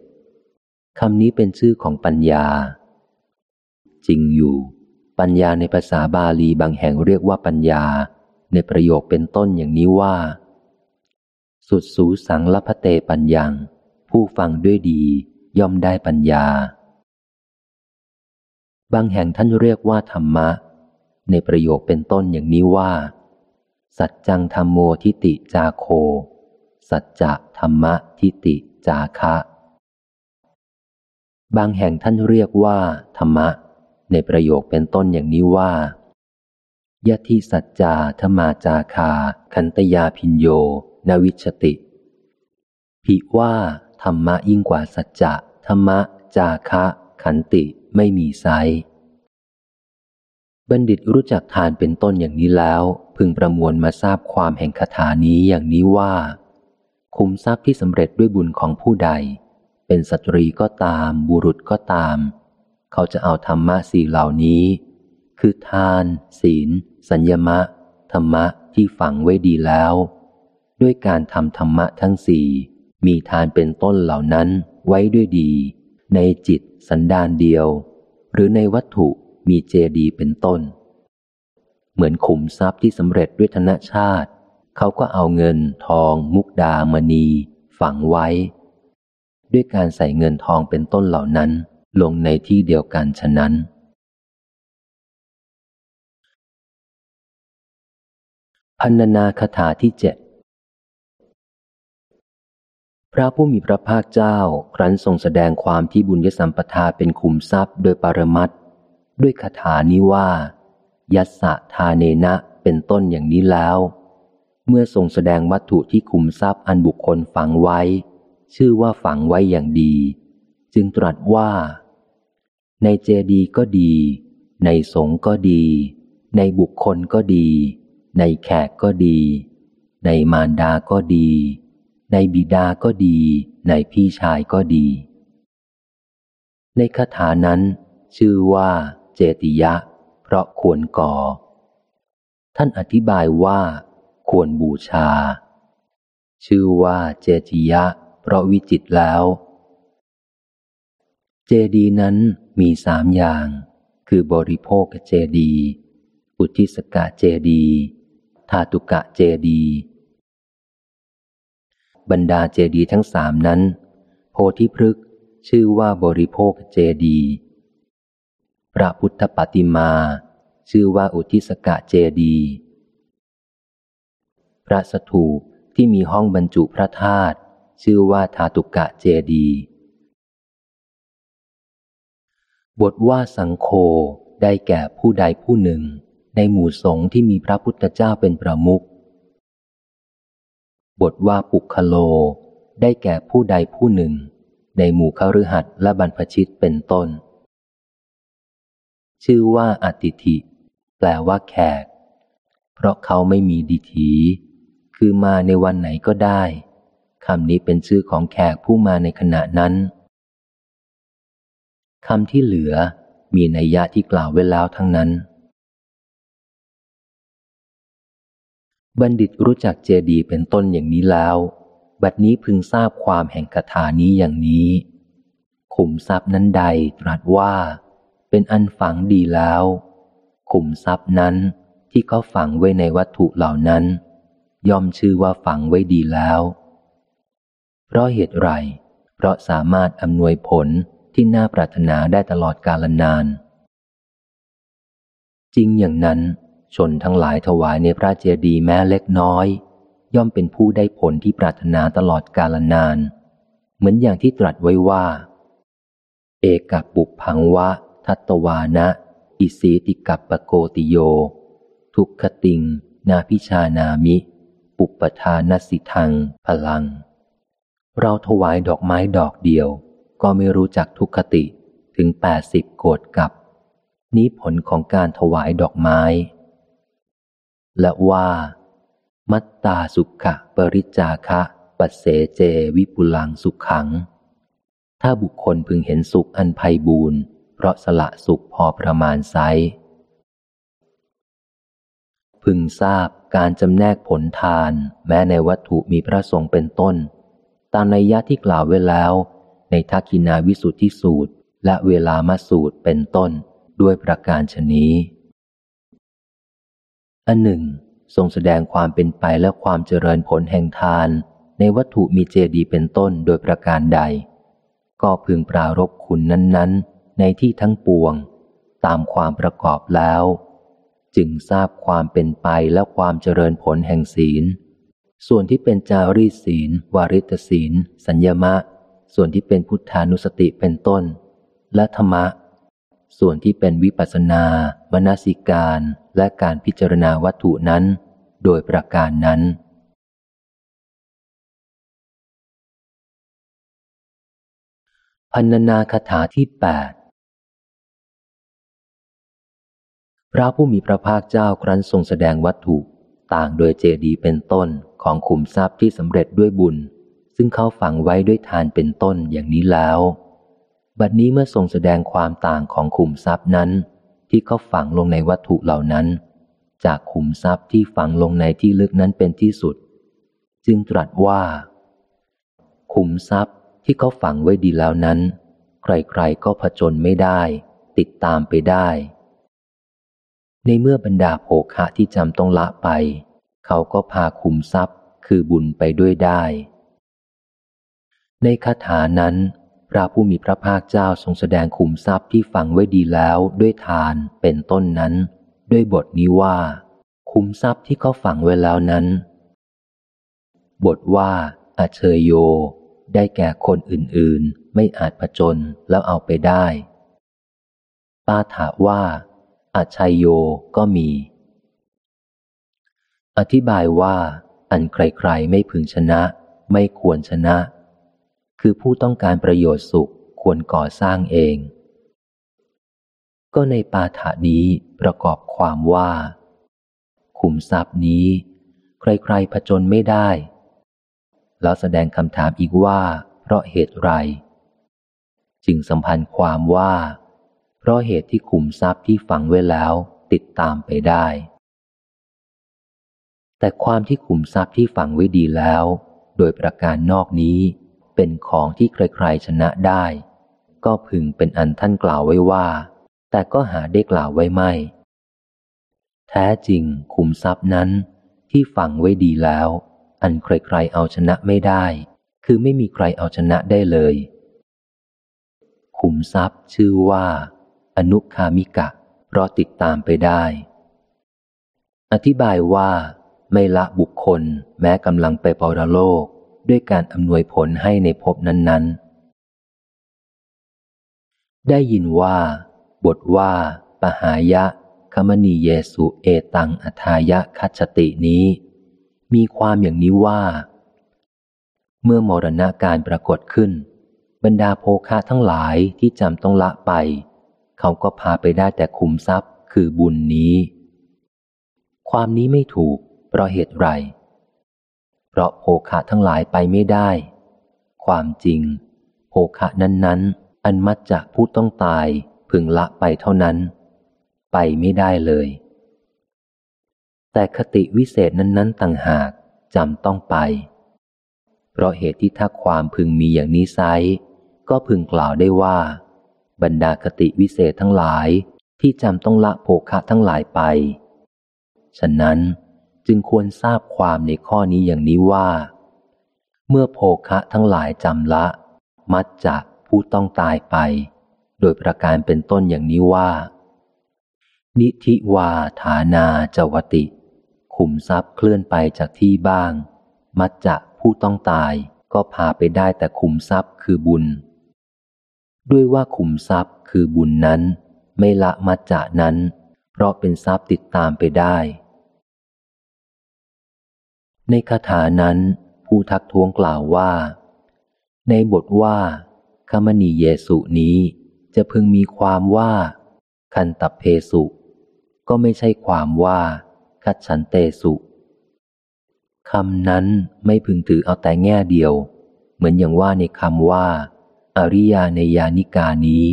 คำนี้เป็นชื่อของปัญญา จริงอยู่ ปัญญาในภาษาบาลีบางแห่งเรียกว่าปัญญา ในประโยคเป็นต้นอย่างนี้ว่า สุดสูสังลพเตปัญญัง ผู้ฟังด้วยดีย่อมได้ปัญญา บางแห่งท่านเรียกว่าธรรมะ ในประโยคเป็นต้นอย่างนี้ว่า สัจจังธรรมโมทิติจาโค สัจจะธรรมะทิติจาคะ บางแห่งท่านเรียกว่าธรรมะ ในประโยคเป็นต้นอย่างนี้ว่ายะทิสัจจาธมาจาคา คันตยาพินโย นวิชติผิว่าธรรมะยิ่งกว่าสัจจะธรรมะ จาคะ ขันติไม่มีไซบัณฑิตรู้จักทานเป็นต้นอย่างนี้แล้ว พึงประมวลมาทราบความแห่งคาถานี้อย่างนี้ว่า คุมทรัพย์ที่สำเร็จด้วยบุญของผู้ใด เป็นสตรีก็ตาม บุรุษก็ตาม เขาจะเอาธรรมะสี่เหล่านี้ คือทาน ศีล สัญญมะ ธรรมะที่ฝังไว้ดีแล้ว ด้วยการทำธรรมะทั้งสี่มีทานเป็นต้นเหล่านั้นไว้ด้วยดี ในจิตสันดานเดียว หรือในวัตถุมีเจดีเป็นต้น เหมือนขุมทรัพย์ที่สำเร็จด้วยธนชาติ เขาก็เอาเงินทองมุกดามณี ฝังไว้ ด้วยการใส่เงินทองเป็นต้นเหล่านั้น ลงในที่เดียวกันฉะนั้น พันนาคาถาที่เจ็ดพระผู้มีพระภาคเจ้าครั้นทรงแสดงความที่บุญยสัมปทาเป็นขุมทรัพย์โดยปรมัตด้วยคาถานี้ว่า ยัสสะทาเนนะเป็นต้นอย่างนี้แล้ว เมื่อทรงแสดงวัตถุที่ขุมทรัพย์อันบุคคลฝังไว้ ชื่อว่าฝังไว้อย่างดี จึงตรัสว่า ในเจดีก็ดี ในสงก็ดี ในบุคคลก็ดี ในแขกก็ดี ในมารดาก็ดี ในบิดาก็ดี ในพี่ชายก็ดี ในคาถานั้น ชื่อว่า เจติยะ เพราะควรก่อ ท่านอธิบายว่า ควรบูชา ชื่อว่าเจติยะ เพราะวิจิตแล้ว เจดีนั้น มีสามอย่าง คือบริโภคเจดี อุทิสกะเจดีธาตุกะเจดี บรรดาเจดีทั้งสามนั้น โพธิพฤกชื่อว่าบริโภคเจดี พระพุทธปฏิมา ชื่อว่าอุทิสกะเจดี พระสถูปที่มีห้องบรรจุพระธาตุชื่อว่าธาตุกะเจดี บทว่าสังโฆได้แก่ผู้ใดผู้หนึ่ง ในหมู่สงฆ์ที่มีพระพุทธเจ้าเป็นประมุข บทว่าปุคโล ได้แก่ผู้ใดผู้หนึ่ง ในหมู่ขฤหัสและบรรพชิตเป็นต้น ชื่อว่าอติธิแปลว่าแขก เพราะเขาไม่มีดิถี คือมาในวันไหนก็ได้คำนี้เป็นชื่อของแขกผู้มาในขณะนั้น คำที่เหลือมีนัยยะที่กล่าวไว้แล้วทั้งนั้น บัณฑิตรู้จักเจดีเป็นต้นอย่างนี้แล้ว บัดนี้พึงทราบความแห่งคาถานี้อย่างนี้ ขุมทรัพย์นั้นใดตรัสว่า เป็นอันฝังดีแล้ว ขุมทรัพย์นั้นที่เขาฝังไว้ในวัตถุเหล่านั้น ย่อมชื่อว่าฝังไว้ดีแล้ว เพราะเหตุไร เพราะสามารถอำนวยผล ที่น่าปรารถนาได้ตลอดกาลนาน จริงอย่างนั้น ชนทั้งหลายถวายในพระเจดีย์แม้เล็กน้อย ย่อมเป็นผู้ได้ผลที่ปรารถนาตลอดกาลนาน เหมือนอย่างที่ตรัสไว้ว่า เอกับปุพังวะ ทัตวานะ อิสีติกับปโกติโย ทุกขติง นาพิชานามิ ปุปทานสิทัง พลัง เราถวายดอกไม้ดอกเดียว ก็ไม่รู้จักทุกขติถึงแปดสิบโกดกับ นี้ผลของการถวายดอกไม้ และว่า มัตตาสุขะปริจาคะปัสเสเจวิปุลังสุขขัง ถ้าบุคคลพึงเห็นสุขอันไพ่บูนเพราะสละสุขพอประมาณไซพึงทราบการจำแนกผลทาน แม้ในวัตถุมีพระสงฆ์เป็นต้น ตามในยะที่กล่าวไว้แล้ว ในทักขินาวิสุทธิสูตร และเวลามาสูตรเป็นต้นด้วยประการชนี้อันหนึ่ง ทรงแสดงความเป็นไปและความเจริญผลแห่งทาน ในวัตถุมีเจดีเป็นต้นโดยประการใด ก็พึงปรารบคุณนั้น ๆ ในที่ทั้งปวง ตามความประกอบแล้ว จึงทราบความเป็นไปและความเจริญผลแห่งศีล ส่วนที่เป็นจารีศีล วาริตศีล สัญญมะ ส่วนที่เป็นพุทธานุสติเป็นต้น และธรรมะ ส่วนที่เป็นวิปัสนามนสิการและการพิจารณาวัตถุนั้น โดยประการนั้น พันนาคาถาที่แปดพระผู้มีพระภาคเจ้าครั้นทรงแสดงวัตถุ ต่างโดยเจดีเป็นต้นของขุมทรัพย์ที่สำเร็จด้วยบุญ ซึ่งเขาฝังไว้ด้วยทานเป็นต้นอย่างนี้แล้ว บัดนี้เมื่อทรงแสดงความต่างของขุมทรัพย์นั้น ที่เขาฝังลงในวัตถุเหล่านั้น จากขุมทรัพย์ที่ฝังลงในที่ลึกนั้นเป็นที่สุด จึงตรัสว่า ขุมทรัพย์ที่เขาฝังไว้ดีแล้วนั้น ใครๆก็ผจญไม่ได้ ติดตามไปได้ ในเมื่อบรรดาโภคะที่จำต้องละไป เขาก็พาขุมทรัพย์คือบุญไปด้วยได้ ในคาถานั้น พระผู้มีพระภาคเจ้าทรงแสดงขุมทรัพย์ที่ฝังไว้ดีแล้วด้วยทานเป็นต้นนั้น ด้วยบทนี้ว่าคคุมทรัพย์ที่เขาฝังไว้แล้วนั้น บทว่าอาเชยโย ได้แก่คนอื่นๆ ไม่อาจผจญแล้วเอาไปได้ปาถาว่าอาชัยโยก็มี อธิบายว่า อันใครๆไม่พึงชนะ ไม่ควรชนะ คือผู้ต้องการประโยชน์สุขควรก่อสร้างเอง ก็ในปาถานี้ประกอบความว่า ขุมทรัพย์นี้ ใครๆผจญไม่ได้ แล้วแสดงคำถามอีกว่า เพราะเหตุไร จึงสัมพันธ์ความว่า เพราะเหตุที่ขุมทรัพย์ที่ฝังไว้แล้วติดตามไปได้ แต่ความที่ขุมทรัพย์ที่ฝังไว้ดีแล้ว โดยประการนอกนี้ เป็นของที่ใครๆชนะได้ ก็พึงเป็นอันท่านกล่าวไว้ว่า แต่ก็หาได้กล่าวไว้ไม่ แท้จริงขุมทรัพย์นั้น ที่ฝังไว้ดีแล้ว อันใครๆเอาชนะไม่ได้ คือไม่มีใครเอาชนะได้เลยขุมทรัพย์ชื่อว่า อนุคามิกะ เพราะติดตามไปได้ อธิบายว่า ไม่ละบุคคลแม้กำลังไปปรโลก ด้วยการอำนวยผลให้ในภพนั้น ๆ ได้ยินว่า บทว่า ปหายะคมณีเยสุเอตังอัทายะคัจตินี้ มีความอย่างนี้ว่า เมื่อมรณะการปรากฏขึ้น บรรดาโภคะทั้งหลายที่จำต้องละไป เขาก็พาไปได้แต่ขุมทรัพย์คือบุญนี้ ความนี้ไม่ถูกเพราะเหตุไร เพราะโภคะทั้งหลายไปไม่ได้ ความจริงโภคะนั้นๆ อันมัดจากผู้ต้องตายพึงละไปเท่านั้น ไปไม่ได้เลย แต่คติวิเศษนั้น ๆ ต่างหากจำต้องไป เพราะเหตุที่ถ้าความพึงมีอย่างนี้ไซก็พึงกล่าวได้ว่า บรรดาคติวิเศษทั้งหลายที่จำต้องละโภคะทั้งหลายไป ฉะนั้น จึงควรทราบความในข้อนี้อย่างนี้ว่า เมื่อโภคะทั้งหลายจำละ มัดจากผู้ต้องตายไป โดยประการเป็นต้นอย่างนี้ว่า นิธิวาฐานาจวติ ขุมทรัพย์เคลื่อนไปจากที่บ้าง มัดจากผู้ต้องตายก็พาไปได้แต่ขุมทรัพย์คือบุญ ด้วยว่าขุมทรัพย์คือบุญนั้น ไม่ละมัจจะนั้น เพราะเป็นทรัพย์ติดตามไปได้ ในคาถานั้น ผู้ทักท้วงกล่าวว่า ในบทว่าคมณีเยสุนี้ จะพึงมีความว่า คันตับเพสุ ก็ไม่ใช่ความว่า คัดฉันเตสุคำนั้นไม่พึงถือเอาแต่แง่เดียว เหมือนอย่างว่าในคำว่า อริยาในยานิกานี้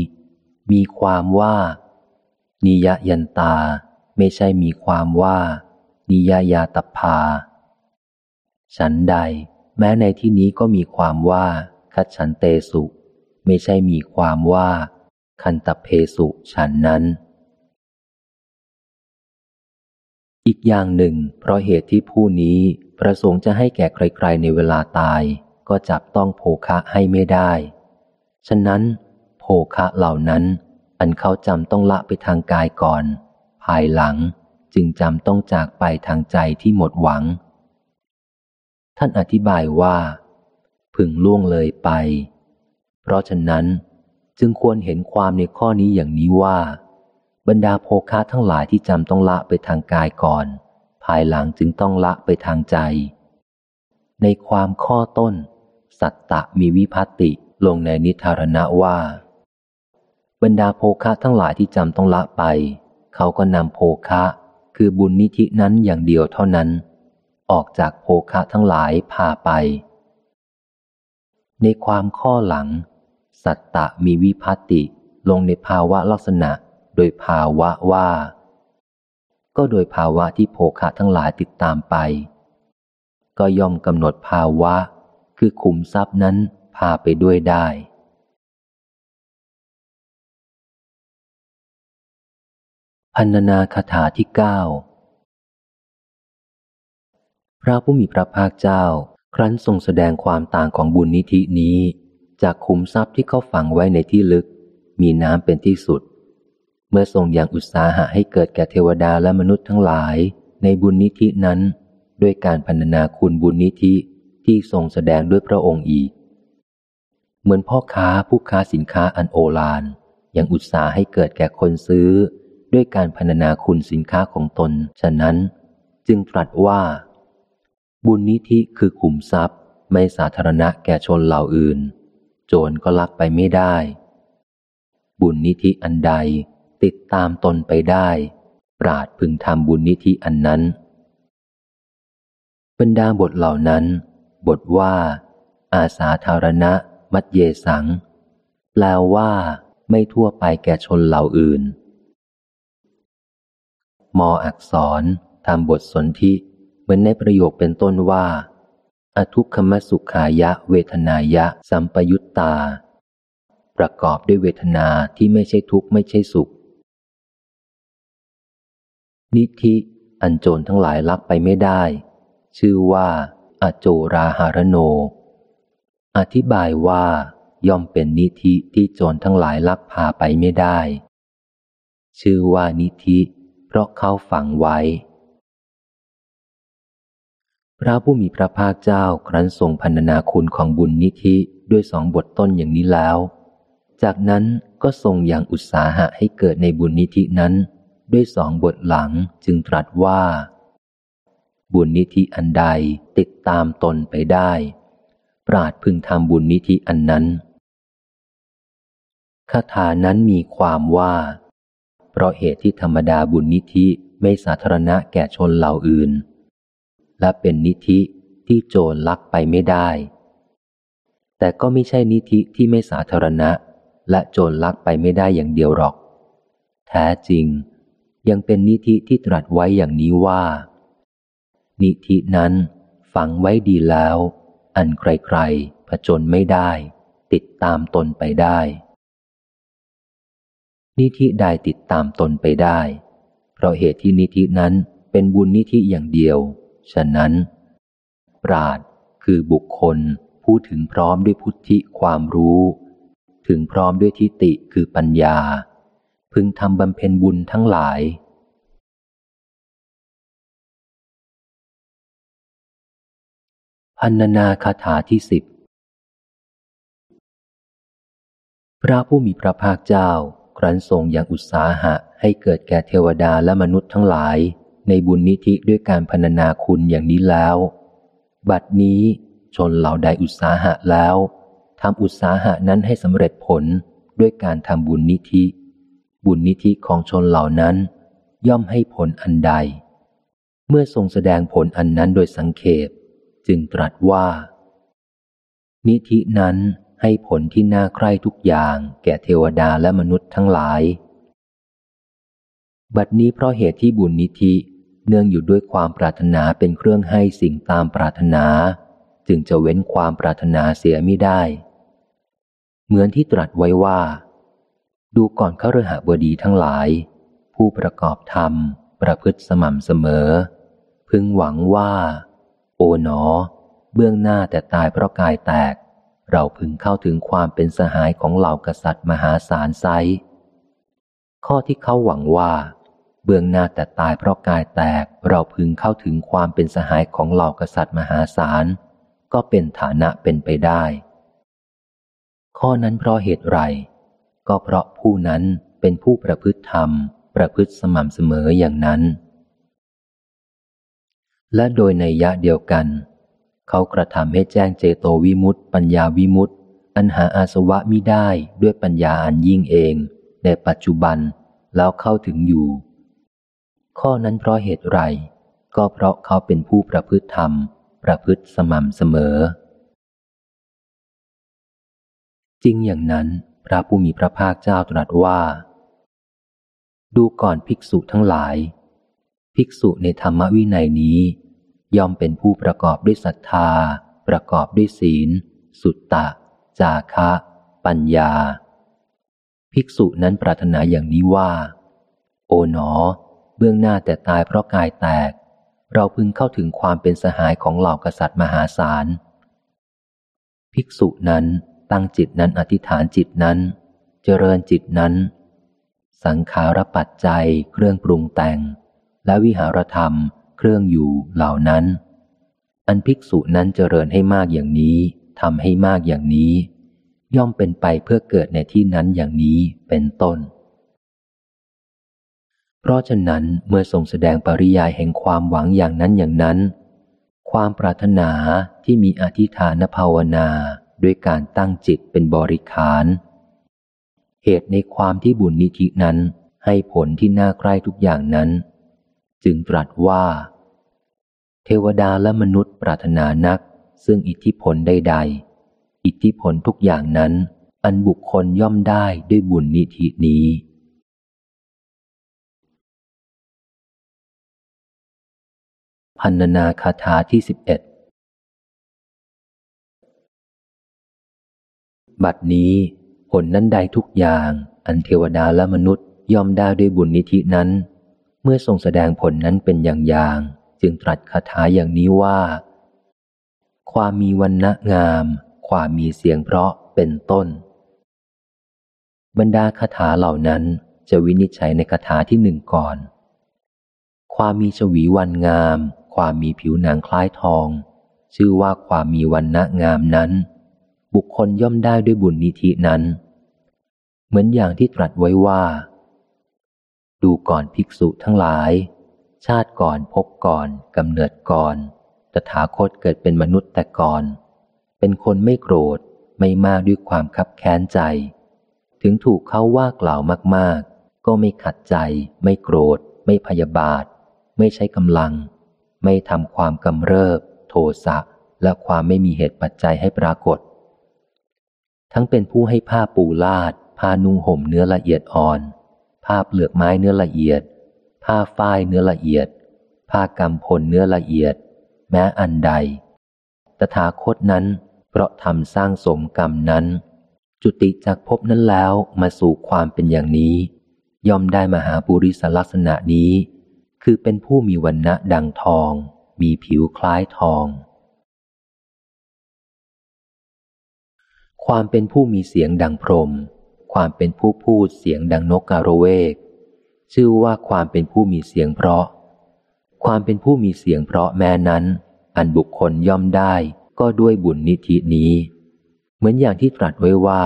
มีความว่า นิยยันตา ไม่ใช่มีความว่า นิยายาตพา ฉันใด แม้ในที่นี้ก็มีความว่า คัดฉันเตสุ ไม่ใช่มีความว่า คันตเพสุฉันนั้น อีกอย่างหนึ่ง เพราะเหตุที่ผู้นี้ประสงค์จะให้แก่ใคร ๆ ในเวลาตาย ก็จับต้องโภคะให้ไม่ได้ ฉะนั้น โภคะเหล่านั้น อันเขาจำต้องละไปทางกายก่อน ภายหลังจึงจำต้องจากไปทางใจที่หมดหวัง ท่านอธิบายว่า พึงล่วงเลยไป เพราะฉะนั้นจึงควรเห็นความในข้อนี้อย่างนี้ว่า บรรดาโภคะทั้งหลายที่จำต้องละไปทางกายก่อน ภายหลังจึงต้องละไปทางใจ ในความข้อต้น สัตตะมีวิพัติลงในนิทารณะว่า บรรดาโภคะทั้งหลายที่จำต้องละไป เขาก็นำโภคะ คือบุญนิธินั้นอย่างเดียวเท่านั้น ออกจากโภคะทั้งหลายพาไป ในความข้อหลัง สัตตะมีวิพัติลงในภาวะลักษณะ โดยภาวะว่า ก็โดยภาวะที่โภคะทั้งหลายติดตามไป ก็ย่อมกำหนดภาวะ คือขุมทรัพย์นั้นพาไปด้วยได้พันนาคาถาที่เก้า พระผู้มีพระภาคเจ้า ครั้นทรงแสดงความต่างของบุญนิธินี้ จากขุมทรัพย์ที่เขาฝังไว้ในที่ลึก มีน้ำเป็นที่สุด เมื่อทรงอย่างอุตสาหะให้เกิดแก่เทวดาและมนุษย์ทั้งหลาย ในบุญนิธินั้น ด้วยการพันนาคุณบุญนิธิที่ทรงแสดงด้วยพระองค์อีก เหมือนพ่อค้าผู้ค้าสินค้าอันโอฬารยังอุตสาห์ให้เกิดแก่คนซื้อ ด้วยการพันนาคุณสินค้าของตน ฉะนั้น จึงตรัสว่า บุญนิธิคือขุมทรัพย์ ไม่สาธารณะแก่ชนเหล่าอื่น โจรก็ลักไปไม่ได้ บุญนิธิอันใดติดตามตนไปได้ ปราดพึงทำบุญนิธิอันนั้น บรรดาบทเหล่านั้น บทว่า อาสาธารณะ มัดเยสัง แปลว่าไม่ทั่วไปแก่ชนเหล่าอื่น มออักษรทำบทสนธิ มือนในประโยคเป็นต้นว่า อทุกขมสุขายะเวทนายะสัมปยุตตา ประกอบด้วยเวทนาที่ไม่ใช่ทุกข์ไม่ใช่สุข นิธิอันโจรทั้งหลายลักไปไม่ได้ ชื่อว่าอโจราหารโน อธิบายว่าย่อมเป็นนิธิที่โจรทั้งหลายลักพาไปไม่ได้ ชื่อว่านิธิ เพราะเขาฝังไว้ พระผู้มีพระภาคเจ้าครั้นทรงพันนาคุณของบุญนิธิด้วยสองบทต้นอย่างนี้แล้ว จากนั้นก็ทรงอย่างอุตสาหะให้เกิดในบุญนิธินั้น ด้วยสองบทหลังจึงตรัสว่า บุญนิธิอันใดติดตามตนไปได้ ปราดพึงทำบุญนิธิอันนั้นคาถานั้นมีความว่า เพราะเหตุที่ธรรมดาบุญนิธิไม่สาธารณะแก่ชนเหล่าอื่น และเป็นนิธิที่โจรลักไปไม่ได้ แต่ก็ไม่ใช่นิธิที่ไม่สาธารณะ และโจรลักไปไม่ได้อย่างเดียวหรอก แท้จริง ยังเป็นนิธิที่ตรัสไว้อย่างนี้ว่า นิธินั้นฝังไว้ดีแล้ว อันใครๆผจญไม่ได้ ติดตามตนไปได้ นิธิใดติดตามตนไปได้ เพราะเหตุที่นิธินั้นเป็นบุญนิธิอย่างเดียว ฉะนั้น ปราดคือบุคคลผู้ถึงพร้อมด้วยพุทธิความรู้ ถึงพร้อมด้วยทิฏฐิคือปัญญา พึงทำบำเพ็ญบุญทั้งหลาย พันนาคาถาที่สิบพระผู้มีพระภาคเจ้าครั้นทรงอย่างอุตสาหะให้เกิดแก่เทวดาและมนุษย์ทั้งหลาย ในบุญนิธิด้วยการพรรณนาคุณอย่างนี้แล้ว บัดนี้ชนเหล่าใดอุตสาหะแล้วทำอุตสาหะนั้นให้สำเร็จผลด้วยการทำบุญนิธิ บุญนิธิของชนเหล่านั้น ย่อมให้ผลอันใด เมื่อทรงแสดงผลอันนั้นโดยสังเขปจึงตรัสว่า นิธินั้นให้ผลที่น่าใคร่ทุกอย่างแก่เทวดาและมนุษย์ทั้งหลาย บัดนี้เพราะเหตุที่บุญนิธิ เนื่องอยู่ด้วยความปรารถนาเป็นเครื่องให้สิ่งตามปรารถนา จึงจะเว้นความปรารถนาเสียไม่ได้ เหมือนที่ตรัสไว้ว่า ดูก่อนขรหบดีทั้งหลาย ผู้ประกอบธรรม ประพฤติสม่ำเสมอ พึงหวังว่า โอ๋หนอ เบื้องหน้าแต่ตายเพราะกายแตก เราพึงเข้าถึงความเป็นสหายของเหล่ากษัตริย์มหาศาลไซข้อที่เขาหวังว่า เบื้องหน้าแต่ตายเพราะกายแตกเราพึงเข้าถึงความเป็นสหายของเหล่ากษัตริย์มหาศาล ก็เป็นฐานะเป็นไปได้ ข้อนั้นเพราะเหตุไร ก็เพราะผู้นั้นเป็นผู้ประพฤติธรรม ประพฤติสม่ำเสมออย่างนั้น และโดยในยะเดียวกัน เขากระทำให้แจ้งเจโตวิมุตต์ปัญญาวิมุตต์อันหาอาสวะมิได้ด้วยปัญญาอันยิ่งเอง ในปัจจุบันแล้วเข้าถึงอยู่ ข้อนั้นเพราะเหตุไร ก็เพราะเขาเป็นผู้ประพฤติธรรม ประพฤติสม่ำเสมอ จริงอย่างนั้น พระผู้มีพระภาคเจ้าตรัสว่า ดูก่อนภิกษุทั้งหลาย ภิกษุในธรรมวินัยนี้ ย่อมเป็นผู้ประกอบด้วยศรัทธา ประกอบด้วยศีล สุตตะ จาคะ ปัญญา ภิกษุนั้นปรารถนาอย่างนี้ว่า โอ๋หนอ บื้องหน้าแต่ตายเพราะกายแตก เราพึงเข้าถึงความเป็นสหายของเหล่ากษัตริย์มหาศาล ภิกษุนั้นตั้งจิตนั้นอธิษฐานจิตนั้น เจริญจิตนั้น สังขารปัจจัย เครื่องปรุงแต่ง และวิหารธรรม เครื่องอยู่เหล่านั้น อันภิกษุนั้นเจริญให้มากอย่างนี้ทำให้มากอย่างนี้ ย่อมเป็นไปเพื่อเกิดในที่นั้นอย่างนี้เป็นต้น เพราะฉะนั้นเมื่อทรงแสดงปริยายแห่งความหวังอย่างนั้นอย่างนั้น ความปรารถนาที่มีอธิฐานภาวนาด้วยการตั้งจิตเป็นบริขาร เหตุในความที่บุญนิธินั้นให้ผลที่น่าใกล้ทุกอย่างนั้น จึงตรัสว่า เทวดาและมนุษย์ปรารถนานัก ซึ่งอิทธิพลใดๆอิทธิพลทุกอย่างนั้น อันบุคคลย่อมได้ด้วยบุญนิธินี้ พันนาคาถาที่สิบเอ็ดบัดนี้ผลนั้นใดทุกอย่าง อันเทวดาและมนุษย์ย่อมได้ด้วยบุญนิธินั้น เมื่อทรงแสดงผลนั้นเป็นอย่างอย่าง จึงตรัสคาถาอย่างนี้ว่า ความมีวันณะงาม ความมีเสียงเพราะเป็นต้น บรรดาคาถาเหล่านั้นจะวินิจฉัยในคาถาที่หนึ่งก่อน ความมีชวีวันงาม ความมีผิวหนังคล้ายทอง ชื่อว่าความมีวันณะงามนั้น บุคคลย่อมได้ด้วยบุญนิธินั้น เหมือนอย่างที่ตรัสไว้ว่า ดูก่อนภิกษุทั้งหลาย ชาติก่อนพบก่อนกำเนิดก่อนตถาคตเกิดเป็นมนุษย์แต่ก่อน เป็นคนไม่โกรธไม่มากด้วยความคับแค้นใจ ถึงถูกเขาว่ากล่าวมาก ๆ ก็ไม่ขัดใจ ไม่โกรธ ไม่พยาบาท ไม่ใช้กำลัง ไม่ทำความกำเริบ โทสะและความไม่มีเหตุปัจจัยให้ปรากฏ ทั้งเป็นผู้ให้ผ้าปูลาด ผ้านุ่งห่มเนื้อละเอียดอ่อน ผ้าเปลือกไม้เนื้อละเอียด ผ้าฝ้ายเนื้อละเอียด ผ้ากำพลเนื้อละเอียด แม้อันใด ตถาคตนั้น เพราะทำสร้างสมกรรมนั้น จุติจากภพนั้นแล้วมาสู่ความเป็นอย่างนี้ ย่อมได้มาหาปุริสลักษณะนี้ คือเป็นผู้มีวันณะดังทอง มีผิวคล้ายทอง ความเป็นผู้มีเสียงดังพรม ความเป็นผู้พูดเสียงดังนกกาโรเวก ชื่อว่าความเป็นผู้มีเสียงเพราะ ความเป็นผู้มีเสียงเพราะแม้นั้น อันบุคคลย่อมได้ก็ด้วยบุญนิธินี้ เหมือนอย่างที่ตรัสไว้ว่า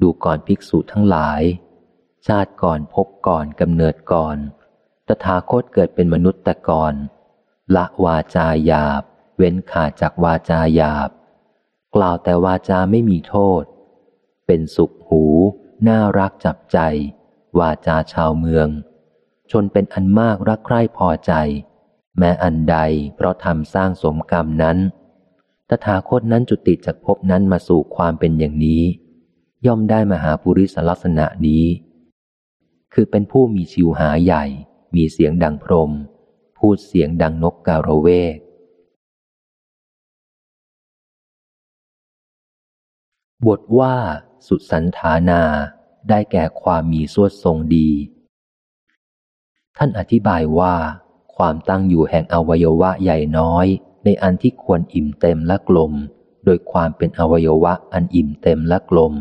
ดูก่อนภิกษุทั้งหลาย ชาติก่อนพบก่อนกำเนิดก่อน ตถาคตเกิดเป็นมนุษย์แต่ก่อน ละวาจาหยาบ เว้นขาดจากวาจาหยาบ กล่าวแต่วาจาไม่มีโทษ เป็นสุขหู น่ารักจับใจ วาจาชาวเมือง ชนเป็นอันมากรักใคร่พอใจ แม้อันใดเพราะทำสร้างสมกรรมนั้น ตถาคตนั้นจุติจากภพนั้นมาสู่ความเป็นอย่างนี้ ย่อมได้มาหาปุริสลักษณะนี้ คือเป็นผู้มีชิวหาใหญ่ มีเสียงดังพรม พูดเสียงดังนกกาโรเวกบทว่าสุสันธานาได้แก่ความมีสวดทรงดี ท่านอธิบายว่า ความตั้งอยู่แห่งอวัยวะใหญ่น้อย ในอันที่ควรอิ่มเต็มและกลม โดยความเป็นอวัยวะอันอิ่มเต็มและกลม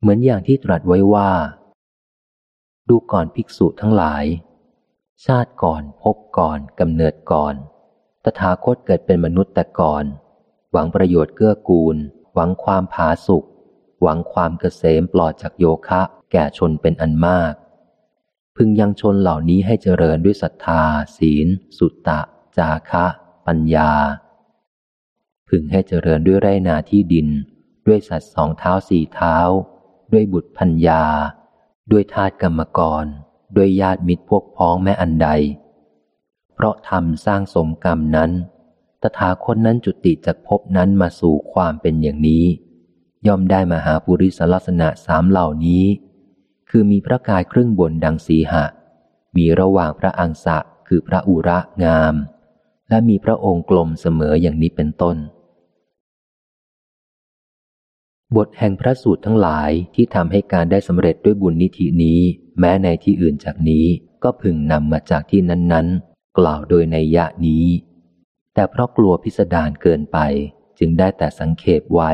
เหมือนอย่างที่ตรัสไว้ว่า ดูก่อนภิกษุทั้งหลาย ชาติก่อนพบก่อนกำเนิดก่อน ตถาคตเกิดเป็นมนุษย์แต่ก่อน หวังประโยชน์เกื้อกูล หวังความผาสุกหวังความเกษมปลอดจากโยคะ แก่ชนเป็นอันมาก พึงยังชนเหล่านี้ให้เจริญด้วยศรัทธา ศีล สุตตะ จาคะ ปัญญา พึงให้เจริญด้วยไรนาที่ดิน ด้วยสัตว์สองเท้าสี่เท้า ด้วยบุตรพัญญา ด้วยทาตกรรมกร ด้วยญาติมิตรพวกพ้องแม่อันใด เพราะทำสร้างสมกรรมนั้น ตถาคตนั้นจุติจากภพนั้นมาสู่ความเป็นอย่างนี้ ย่อมได้มาหาปุริสลักษณะสามเหล่านี้ คือมีพระกายครึ่งบนดังสีหะ มีระหว่างพระอังสะคือพระอุระงาม และมีพระองค์กลมเสมออย่างนี้เป็นต้น บทแห่งพระสูตรทั้งหลายที่ทำให้การได้สำเร็จด้วยบุญนิธินี้ แม้ในที่อื่นจากนี้ก็พึงนำมาจากที่นั้นๆ กล่าวโดยในยะนี้ แต่เพราะกลัวพิสดารเกินไปจึงได้แต่สังเขปไว้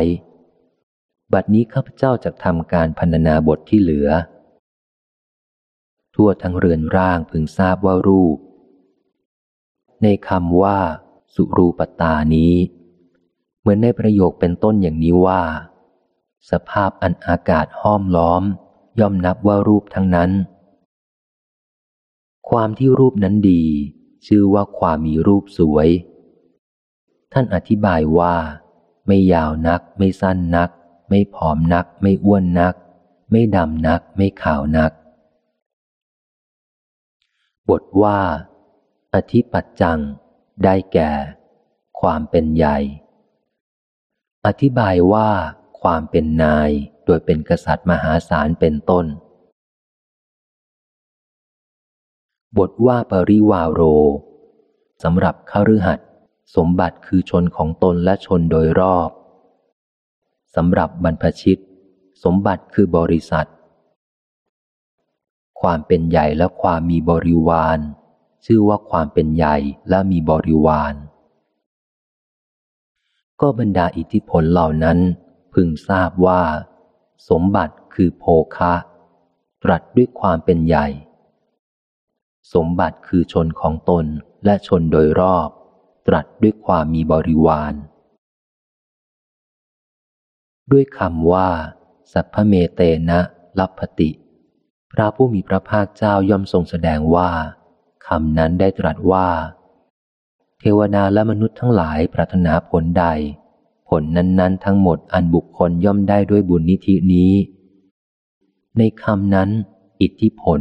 บัดนี้ข้าพเจ้าจะทำการพันนาบทที่เหลือ ทั่วทั้งเรือนร่างพึงทราบว่ารูป ในคำว่า สุรูปตานี้ เหมือนในประโยคเป็นต้นอย่างนี้ว่า สภาพอันอากาศห้อมล้อม ย่อมนับว่ารูปทั้งนั้น ความที่รูปนั้นดี ชื่อว่าความมีรูปสวย ท่านอธิบายว่า ไม่ยาวนัก ไม่สั้นนัก ไม่ผอมนัก ไม่อ้วนนัก ไม่ดำนัก ไม่ขาวนัก บทว่า อธิปัจจัง ได้แก่ ความเป็นใหญ่ อธิบายว่า ความเป็นนายโดยเป็นกษัตริย์มหาศาลเป็นต้น บทว่าปริวาโรสำหรับข้ารือหัดสมบัติคือชนของตนและชนโดยรอบสำหรับบรรพชิต สมบัติคือบริษัท ความเป็นใหญ่และความมีบริวาร ชื่อว่าความเป็นใหญ่และมีบริวาร ก็บรรดาอิทธิพลเหล่านั้น พึงทราบว่า สมบัติคือโภคะ ตรัสด้วยความเป็นใหญ่ สมบัติคือชนของตนและชนโดยรอบ ตรัสด้วยความมีบริวาร ด้วยคำว่า สัพพเมเตนะลัพพติ พระผู้มีพระภาคเจ้าย่อมทรงแสดงว่าคำนั้นได้ตรัสว่า เทวดาและมนุษย์ทั้งหลายปรารถนาผลใด ผลนั้น ๆ ทั้งหมดอันบุคคลย่อมได้ด้วยบุญนิธินี้ ในคำนั้น อิทธิผล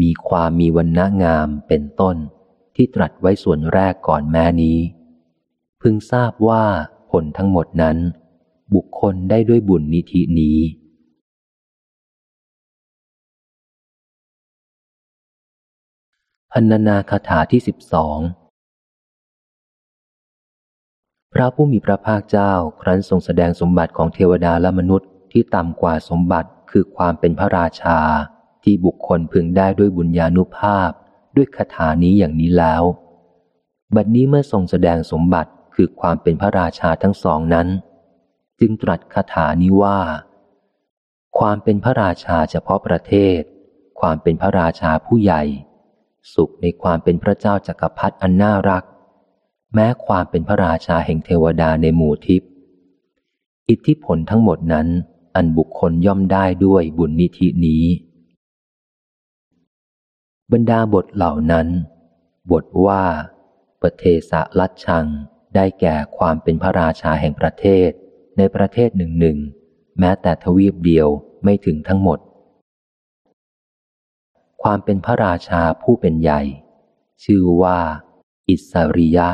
มีความมีวันณะงามเป็นต้น ที่ตรัสไว้ส่วนแรกก่อนแม้นี้ พึงทราบว่าผลทั้งหมดนั้น บุคคลได้ด้วยบุญนิธินี้พันนาคาถาที่สิบสอง พระผู้มีพระภาคเจ้าครั้นทรงแสดงสมบัติของเทวดาและมนุษย์ที่ต่ำกว่าสมบัติคือความเป็นพระราชา ที่บุคคลพึงได้ด้วยบุญญาณุภาพ ด้วยคาถานี้อย่างนี้แล้ว บัดนี้เมื่อทรงแสดงสมบัติคือความเป็นพระราชาทั้งสองนั้น จึงตรัสคาถานี้ว่า ความเป็นพระราชาเฉพาะประเทศ ความเป็นพระราชาผู้ใหญ่ สุขในความเป็นพระเจ้าจากักรพรรดิอันน่ารัก แม้ความเป็นพระราชาแห่งเทวดาในหมู่ทิพย์อิทธิผลทั้งหมดนั้น อันบุคคลย่อมได้ด้วยบุญนิธินี้ บรรดาบทเหล่านั้น บทว่าประเทศลัดชังได้แก่ความเป็นพระราชาแห่งประเทศ ในประเทศหนึ่งหนึ่งแม้แต่ทวีปเดียวไม่ถึงทั้งหมด ความเป็นพระราชาผู้เป็นใหญ่ ชื่อว่า อิสริยะ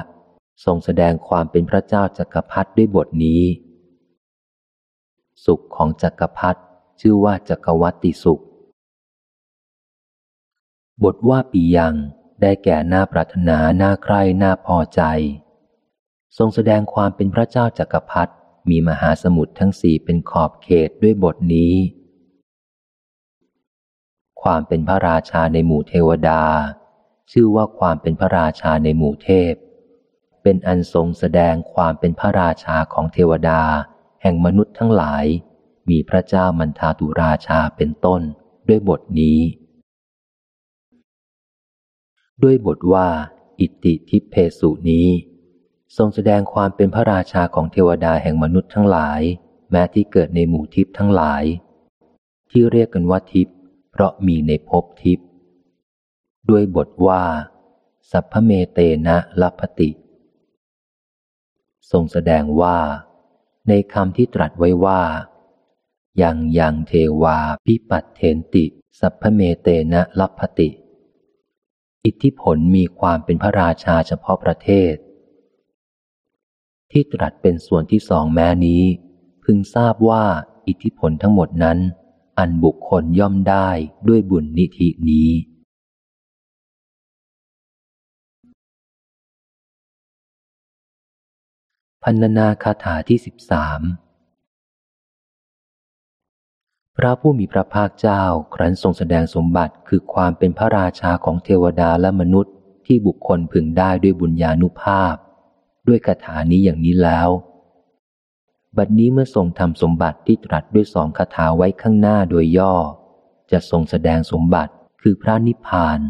ทรงแสดงความเป็นพระเจ้าจักรพรรดิด้วยบทนี้ สุขของจักรพรรดิชื่อว่าจักรวัติสุข บทว่าปียังได้แก่หน้าปรารถนาหน้าใคร่หน้าพอใจ ทรงแสดงความเป็นพระเจ้าจักรพรรดิมีมหาสมุทรทั้งสี่เป็นขอบเขตด้วยบทนี้ ความเป็นพระราชาในหมู่เทวดา ชื่อว่าความเป็นพระราชาในหมู่เทพ เป็นอันทรงแสดงความเป็นพระราชาของเทวดา แห่งมนุษย์ทั้งหลาย มีพระเจ้ามันทาตุราชาเป็นต้นด้วยบทนี้ ด้วยบทว่า อิติทิเพสุนี้ ทรงแสดงความเป็นพระราชาของเทวดาแห่งมนุษย์ทั้งหลาย แม้ที่เกิดในหมู่ทิพย์ทั้งหลาย ที่เรียกกันว่าทิพย์เพราะมีในภพทิพย์ด้วยบทว่า สัพพเมเตนะลัพภติ ทรงแสดงว่า ในคำที่ตรัสไว้ว่า ยังยังเทวาภิปัตเถนติ สัพพเมเตนะลัพภติ อิทธิผลมีความเป็นพระราชาเฉพาะประเทศ ที่ตรัสเป็นส่วนที่สองแม้นี้ พึงทราบว่าอิทธิผลทั้งหมดนั้น อันบุคคลย่อมได้ด้วยบุญนิธินี้ พันนาคาถาที่สิบสามพระผู้มีพระภาคเจ้าครั้นทรงแสดงสมบัติคือความเป็นพระราชาของเทวดาและมนุษย์ ที่บุคคลพึงได้ด้วยบุญญาณุภาพ ด้วยคาถานี้อย่างนี้แล้ว บัดนี้เมื่อทรงทำสมบัติที่ตรัสด้วยสองคาถาไว้ข้างหน้าโดยย่อ จะทรงแสดงสมบัติคือพระนิพพาน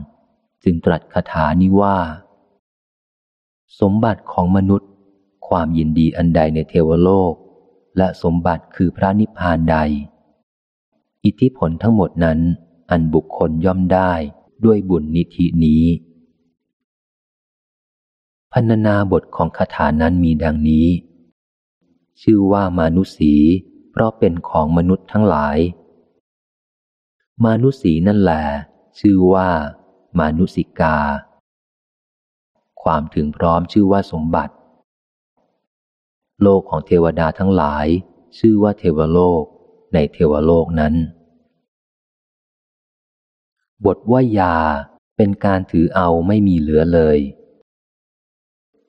จึงตรัสคาถานี้ว่า สมบัติของมนุษย์ ความยินดีอันใดในเทวโลก และสมบัติคือพระนิพพานใด อิทธิผลทั้งหมดนั้นอันบุคคลย่อมได้ด้วยบุญนิธินี้ พันนาบทของคาถานั้นมีดังนี้ ชื่อว่ามานุสี เพราะเป็นของมนุษย์ทั้งหลาย มานุสีนั่นแหละชื่อว่า มานุสิกา ความถึงพร้อมชื่อว่าสมบัติ โลกของเทวดาทั้งหลาย ชื่อว่าเทวโลก ในเทวโลกนั้น บทว่ายาเป็นการถือเอาไม่มีเหลือเลย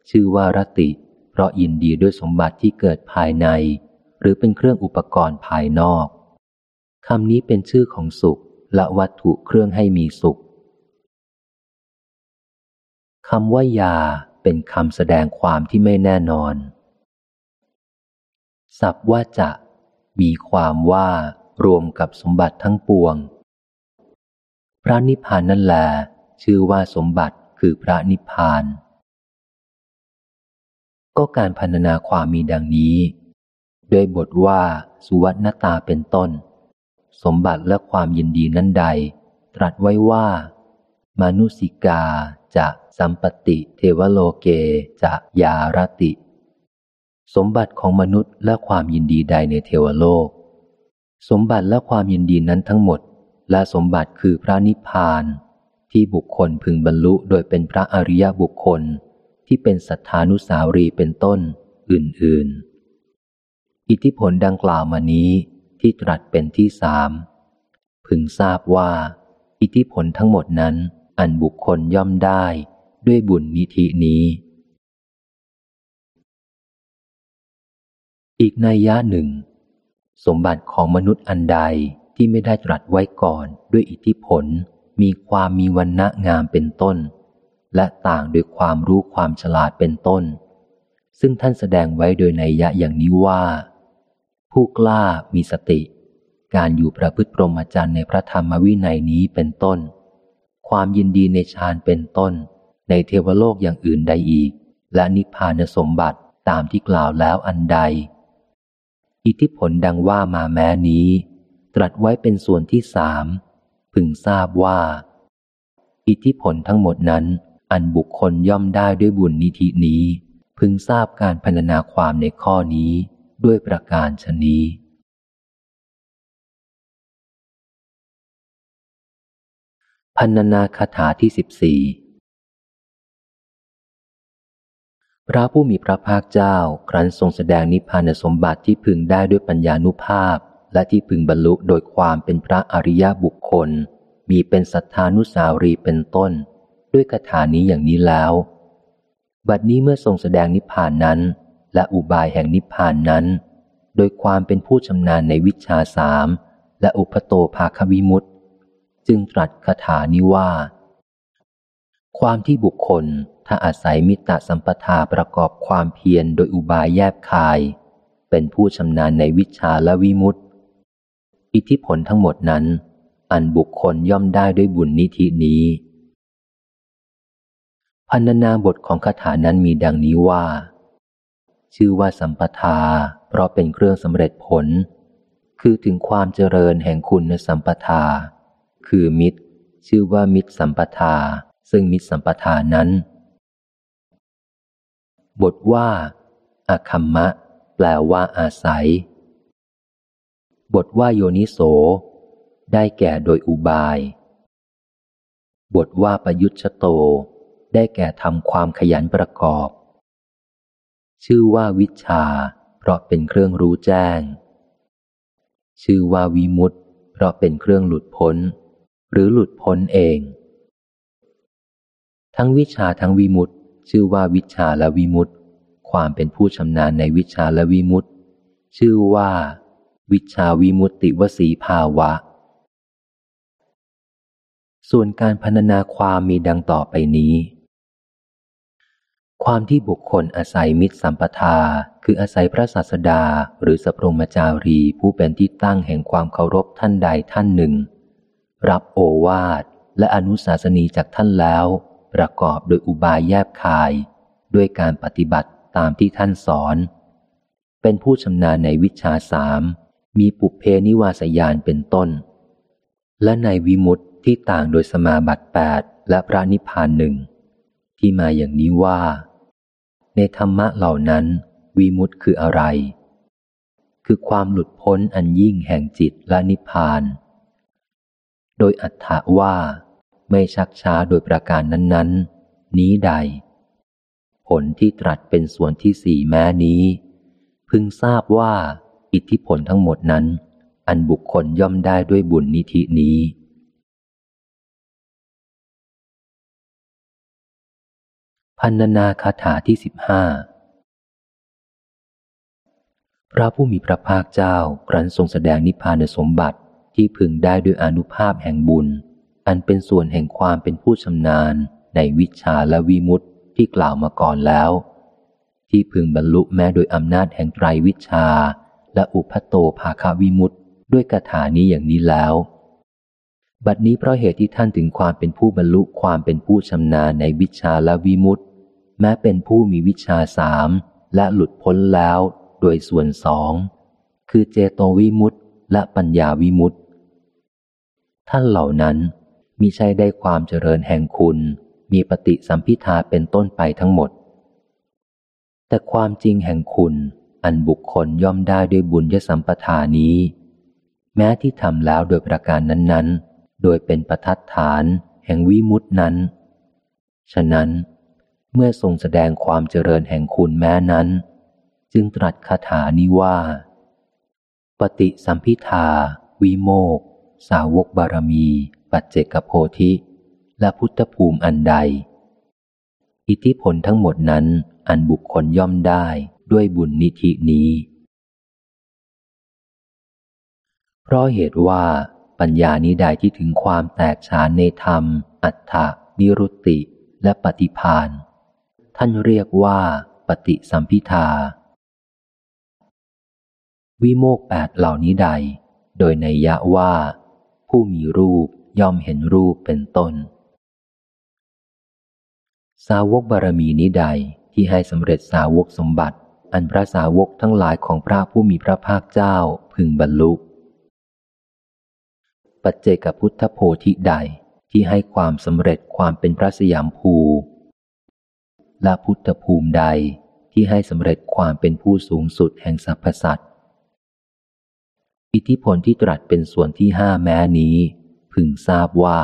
ชื่อว่ารติ เพราะยินดีด้วยสมบัติที่เกิดภายใน หรือเป็นเครื่องอุปกรณ์ภายนอกคำนี้เป็นชื่อของสุขและวัตถุเครื่องให้มีสุขคำว่ายาเป็นคำแสดงความที่ไม่แน่นอน สับว่าจะ มีความว่ารวมกับสมบัติทั้งปวง พระนิพพานนั่นแหละชื่อว่าสมบัติคือพระนิพพาน ก็การพันนาความมีดังนี้โดยบทว่าสุวัตนตาเป็นต้น สมบัติและความยินดีนั้นใด ตรัสไว้ว่ามนุสิกาจะสัมปติเทวโลเกจะยารติ สมบัติของมนุษย์และความยินดีใดในเทวโลก สมบัติและความยินดีนั้นทั้งหมด และสมบัติคือพระนิพพาน ที่บุคคลพึงบรรลุโดยเป็นพระอริยบุคคลที่เป็นสัทธานุสาวรีเป็นต้นอื่นๆ อิทธิพลดังกล่าวมานี้ที่ตรัสเป็นที่สามพึงทราบว่า อิทธิพลทั้งหมดนั้นอันบุคคลย่อมได้ด้วยบุญนิธินี้ อีกนัยยะหนึ่ง สมบัติของมนุษย์อันใดที่ไม่ได้ตรัสไว้ก่อนด้วยอิทธิพล มีความมีวันณะงามเป็นต้น และต่างด้วยความรู้ความฉลาดเป็นต้น ซึ่งท่านแสดงไว้โดยนัยยะอย่างนี้ว่า ผู้กล้ามีสติ การอยู่ประพฤติพรหมจรรย์ในพระธรรมวินัยนี้เป็นต้น ความยินดีในฌานเป็นต้น ในเทวโลกอย่างอื่นใดอีก และนิพพานสมบัติตามที่กล่าวแล้วอันใด อิทธิพลดังว่ามาแม้นี้ ตรัสไว้เป็นส่วนที่สามพึงทราบว่า อิทธิพลทั้งหมดนั้น อันบุคคลย่อมได้ด้วยบุญนิธินี้ พึงทราบการพรรณนาความในข้อนี้ด้วยประการชนี้พันนาคาถาที่สิบสี่ พระผู้มีพระภาคเจ้า ครั้นทรงแสดงนิพพานสมบัติที่พึงได้ด้วยปัญญานุภาพ และที่พึงบรรลุโดยความเป็นพระอริยบุคคล มีเป็นสัทธานุสาวรีเป็นต้น ด้วยคาถานี้อย่างนี้แล้ว บัดนี้เมื่อทรงแสดงนิพพานนั้น และอุบายแห่งนิพพานนั้น โดยความเป็นผู้ชำนาญในวิชาสามและอุปโตภาควิมุตตจึงตรัสคาถานี้ว่า ความที่บุคคล ถ้าอาศัยมิตรสัมปทาประกอบความเพียรโดยอุบายแยบคาย เป็นผู้ชำนาญในวิชาและวิมุตติ อิทธิพลทั้งหมดนั้น อันบุคคลย่อมได้ด้วยบุญนิธินี้พันนาบทของคาถานั้นมีดังนี้ว่า ชื่อว่าสัมปทา เพราะเป็นเครื่องสำเร็จผล คือถึงความเจริญแห่งคุณสัมปทา คือมิตร ชื่อว่ามิตรสัมปทา ซึ่งมิตรสัมปทานั้น บทว่าอาคัมมะ แปลว่าอาศัย บทว่าโยนิโส ได้แก่โดยอุบาย บทว่าประยุทธโต ได้แก่ทำความขยันประกอบ ชื่อว่าวิชา เพราะเป็นเครื่องรู้แจ้ง ชื่อว่าวิมุตต์เพราะเป็นเครื่องหลุดพ้น หรือหลุดพ้นเอง ทั้งวิชาทั้งวิมุต ชื่อว่าวิชาและวิมุตติ ความเป็นผู้ชำนาญในวิชาและวิมุตติ ชื่อว่า วิชาวิมุตติวสีภาวะ ส่วนการพรรณนาความมีดังต่อไปนี้ ความที่บุคคลอาศัยมิตรสัมปทา คืออาศัยพระศาสดาหรือสัพรมจารีผู้เป็นที่ตั้งแห่งความเคารพท่านใดท่านหนึ่ง รับโอวาทและอนุสาสนีจากท่านแล้ว ประกอบโดยอุบายแยบคาย ด้วยการปฏิบัติตามที่ท่านสอน เป็นผู้ชำนาญในวิชาสามมีปุเพนิวาสยานเป็นต้น และในวิมุตที่ต่างโดยสมาบัติแปดและพระนิพพานหนึ่งที่มาอย่างนี้ว่า ในธรรมะเหล่านั้น วิมุตคืออะไร คือความหลุดพ้นอันยิ่งแห่งจิตและนิพพาน โดยอัตถาว่า ไม่ชักช้าโดยประการนั้น ๆ นี้ใด ผลที่ตรัสเป็นส่วนที่สี่แม้นี้ พึงทราบว่าอิทธิพลทั้งหมดนั้น อันบุคคลย่อมได้ด้วยบุญนิธินี้พันนาคาถาที่สิบห้าพระผู้มีพระภาคเจ้าครั้นทรงแสดงนิพพานสมบัติที่พึงได้ด้วยอนุภาพแห่งบุญ อันเป็นส่วนแห่งความเป็นผู้ชำนาญในวิชาและวิมุตติที่กล่าวมาก่อนแล้ว ที่พึงบรรลุแม้โดยอำนาจแห่งไตรวิชา และอุพัโตภาคาวิมุตติด้วยคาถานี้อย่างนี้แล้ว บัดนี้เพราะเหตุที่ท่านถึงความเป็นผู้บรรลุความเป็นผู้ชำนาญในวิชาและวิมุตติแม้เป็นผู้มีวิชาสามและหลุดพ้นแล้วโดยส่วนสองคือเจโตวิมุตติและปัญญาวิมุตติท่านเหล่านั้น มิใช่ได้ความเจริญแห่งคุณ มีปฏิสัมพิทาเป็นต้นไปทั้งหมด แต่ความจริงแห่งคุณ อันบุคคลย่อมได้ด้วยบุญยสัมปทานี้ แม้ที่ทำแล้วโดยประการนั้น ๆ โดยเป็นประทัดฐาน แห่งวิมุตินั้น ฉะนั้น เมื่อทรงแสดงความเจริญแห่งคุณแม้นั้น จึงตรัสคาถานี้ว่า ปฏิสัมพิทาวิโมก สาวกบารมี ปัจเจกโพธิ และพุทธภูมิอันใด อิทธิพลทั้งหมดนั้นอันบุคคลย่อมได้ด้วยบุญนิธินี้ เพราะเหตุว่าปัญญานี้ใดที่ถึงความแตกฉานในธรรม อัฏฐานิรุตติ และปฏิพานท่านเรียกว่าปฏิสัมพิทา วิโมกแปดเหล่านี้ใด โดยในยะว่า ผู้มีรูป ย่อมเห็นรูปเป็นต้น สาวกบารมีนี้ใดที่ให้สำเร็จสาวกสมบัติ อันพระสาวกทั้งหลายของพระผู้มีพระภาคเจ้าพึงบรรลุปัจเจกพุทธโพธิใดที่ให้ความสำเร็จความเป็นพระสยามภู และพุทธภูมิใดที่ให้สำเร็จความเป็นผู้สูงสุดแห่งสรรพสัตว์ อิทธิพลที่ตรัสเป็นส่วนที่ห้าแม้นี้ พึงทราบว่า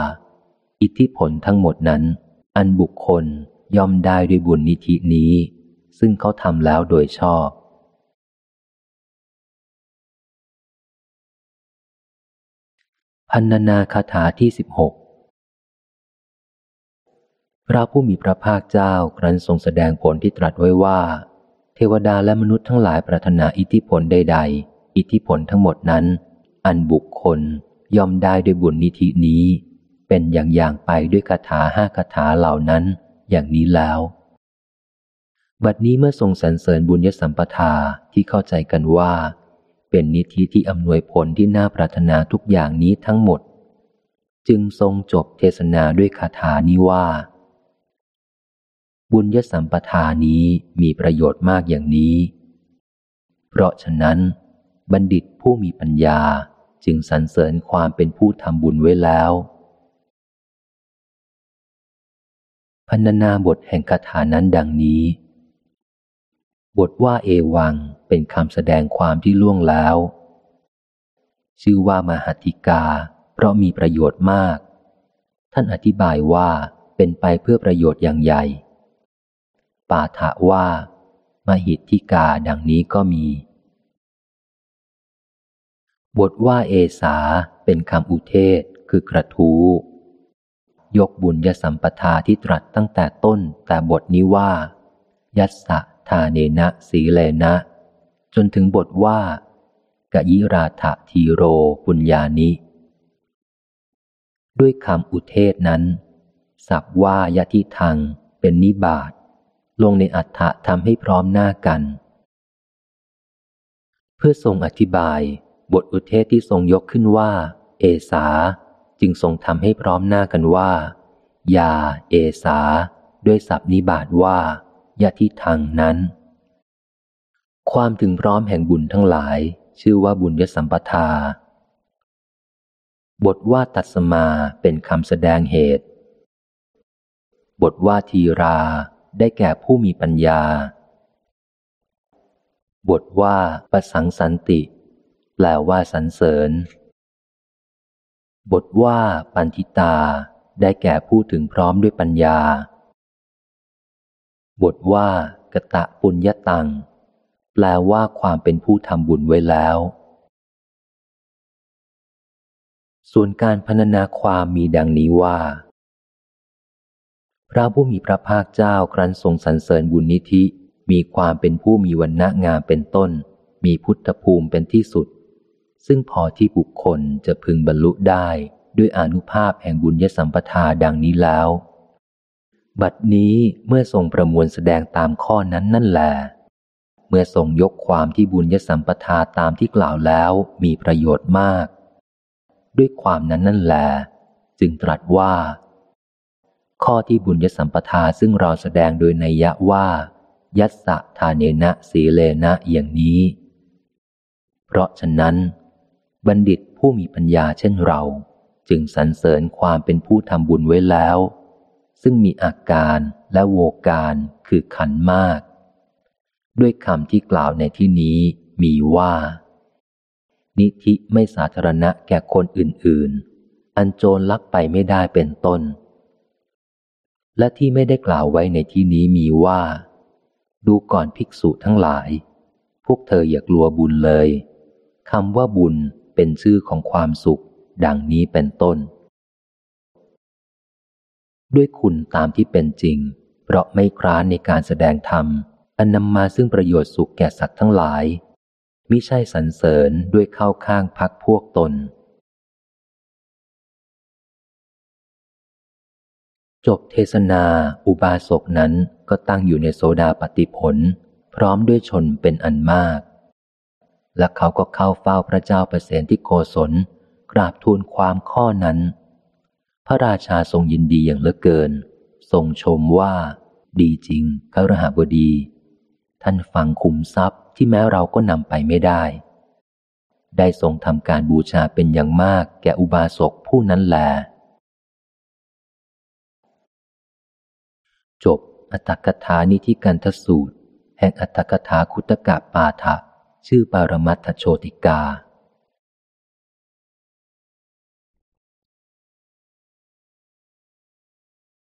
อิทธิพลทั้งหมดนั้น อันบุคคลย่อมได้ด้วยบุญนิธินี้ ซึ่งเขาทำแล้วโดยชอบ พันนาคาถาที่สิบหกพระผู้มีพระภาคเจ้าครั้นทรงแสดงผลที่ตรัสไว้ว่า เทวดาและมนุษย์ทั้งหลายปรารถนาอิทธิพลใด ๆ อิทธิพลทั้งหมดนั้น อันบุคคล ย่อมได้ด้วยบุญนิธินี้ เป็นอย่างอย่างไปด้วยคาถาห้าคาถาเหล่านั้น อย่างนี้แล้ว บัดนี้เมื่อทรงสรรเสริญบุญยสัมปทาที่เข้าใจกันว่า เป็นนิธิที่อำนวยผลที่น่าปรารถนาทุกอย่างนี้ทั้งหมด จึงทรงจบเทศนาด้วยคาถานี้ว่า บุญยสัมปทานี้มีประโยชน์มากอย่างนี้ เพราะฉะนั้น บัณฑิตผู้มีปัญญา จึงสรรเสริญความเป็นผู้ทำบุญไว้แล้วพันนาบทแห่งคาถานั้นดังนี้ บทว่าเอวังเป็นคำแสดงความที่ล่วงแล้ว ชื่อว่ามหติกา เพราะมีประโยชน์มาก ท่านอธิบายว่าเป็นไปเพื่อประโยชน์อย่างใหญ่ปาถะว่า มหิทธิกาดังนี้ก็มี บทว่าเอสาเป็นคำอุเทศคือกระทูยกบุญยสัมปทาที่ตรัสตั้งแต่ต้นแต่บทนี้ว่า ยัสสะทาเนนะสีเลนะ จนถึงบทว่ากะยิราธทีโรปุญญานิ ด้วยคำอุเทศนั้น สับว่ายะทิทังเป็นนิบาตลงในอัฏฐะทำให้พร้อมหน้ากัน เพื่อทรงอธิบาย บทอุเทศที่ทรงยกขึ้นว่า เอสา จึงทรงทำให้พร้อมหน้ากันว่า ยา เอสา ด้วยศัพท์นิบาตว่ายะทิทางนั้น ความถึงพร้อมแห่งบุญทั้งหลาย ชื่อว่าบุญยสัมปทา บทว่าตัดสมาเป็นคำแสดงเหตุ บทว่าทีราได้แก่ผู้มีปัญญา บทว่าประสังสันติ แปลว่าสรรเสริญ บทว่าปันทิตา ได้แก่ผู้ถึงพร้อมด้วยปัญญา บทว่ากะตะปุญญตัง แปลว่าความเป็นผู้ทำบุญไว้แล้ว ส่วนการพรรณนาความมีดังนี้ว่าพระผู้มีพระภาคเจ้าครั้นทรงสรรเสริญบุญนิธิ มีความเป็นผู้มีวันณะงามเป็นต้น มีพุทธภูมิเป็นที่สุด ซึ่งพอที่บุคคลจะพึงบรรลุได้ด้วยอนุภาพแห่งบุญยสัมปทาดังนี้แล้ว บัดนี้เมื่อทรงประมวลแสดงตามข้อนั้นนั่นแหละเมื่อทรงยกความที่บุญยสัมปทาตามที่กล่าวแล้วมีประโยชน์มาก ด้วยความนั้นนั่นแหละจึงตรัสว่า ข้อที่บุญยสัมปทาซึ่งเราแสดงโดยในยะว่า ยัสสะทาเนนะสีเลนะอย่างนี้ เพราะฉะนั้น บัณฑิตผู้มีปัญญาเช่นเรา จึงสรรเสริญความเป็นผู้ทำบุญไว้แล้ว ซึ่งมีอาการและโวการคือขันมาก ด้วยคำที่กล่าวในที่นี้มีว่า นิธิไม่สาธารณะแก่คนอื่น ๆ อันโจรลักไปไม่ได้เป็นต้น และที่ไม่ได้กล่าวไว้ในที่นี้มีว่า ดูก่อนภิกษุทั้งหลาย พวกเธออย่ากลัวบุญเลยคำว่าบุญ เป็นชื่อของความสุข ดังนี้เป็นต้น ด้วยคุณตามที่เป็นจริง เพราะไม่คร้านในการแสดงธรรม อันนำมาซึ่งประโยชน์สุขแก่สัตว์ทั้งหลายมิใช่สรรเสริญด้วยเข้าข้างพักพวกตน จบเทศนาอุบาสกนั้นก็ตั้งอยู่ในโซดาปฏิผล พร้อมด้วยชนเป็นอันมาก และเขาก็เข้าเฝ้าพระเจ้าประเสนที่โกศล กราบทูลความข้อนั้น พระราชาทรงยินดีอย่างเหลือเกิน ทรงชมว่า ดีจริงพระรหบดี ท่านฟังคุมทรัพย์ที่แม้เราก็นำไปไม่ได้ ได้ทรงทำการบูชาเป็นอย่างมากแก่อุบาสกผู้นั้นแล จบอัตถกถานิธิกันทสูตร แห่งอัตถกถาคุตกะปาฐะ ชื่อปารมัตถโชติกา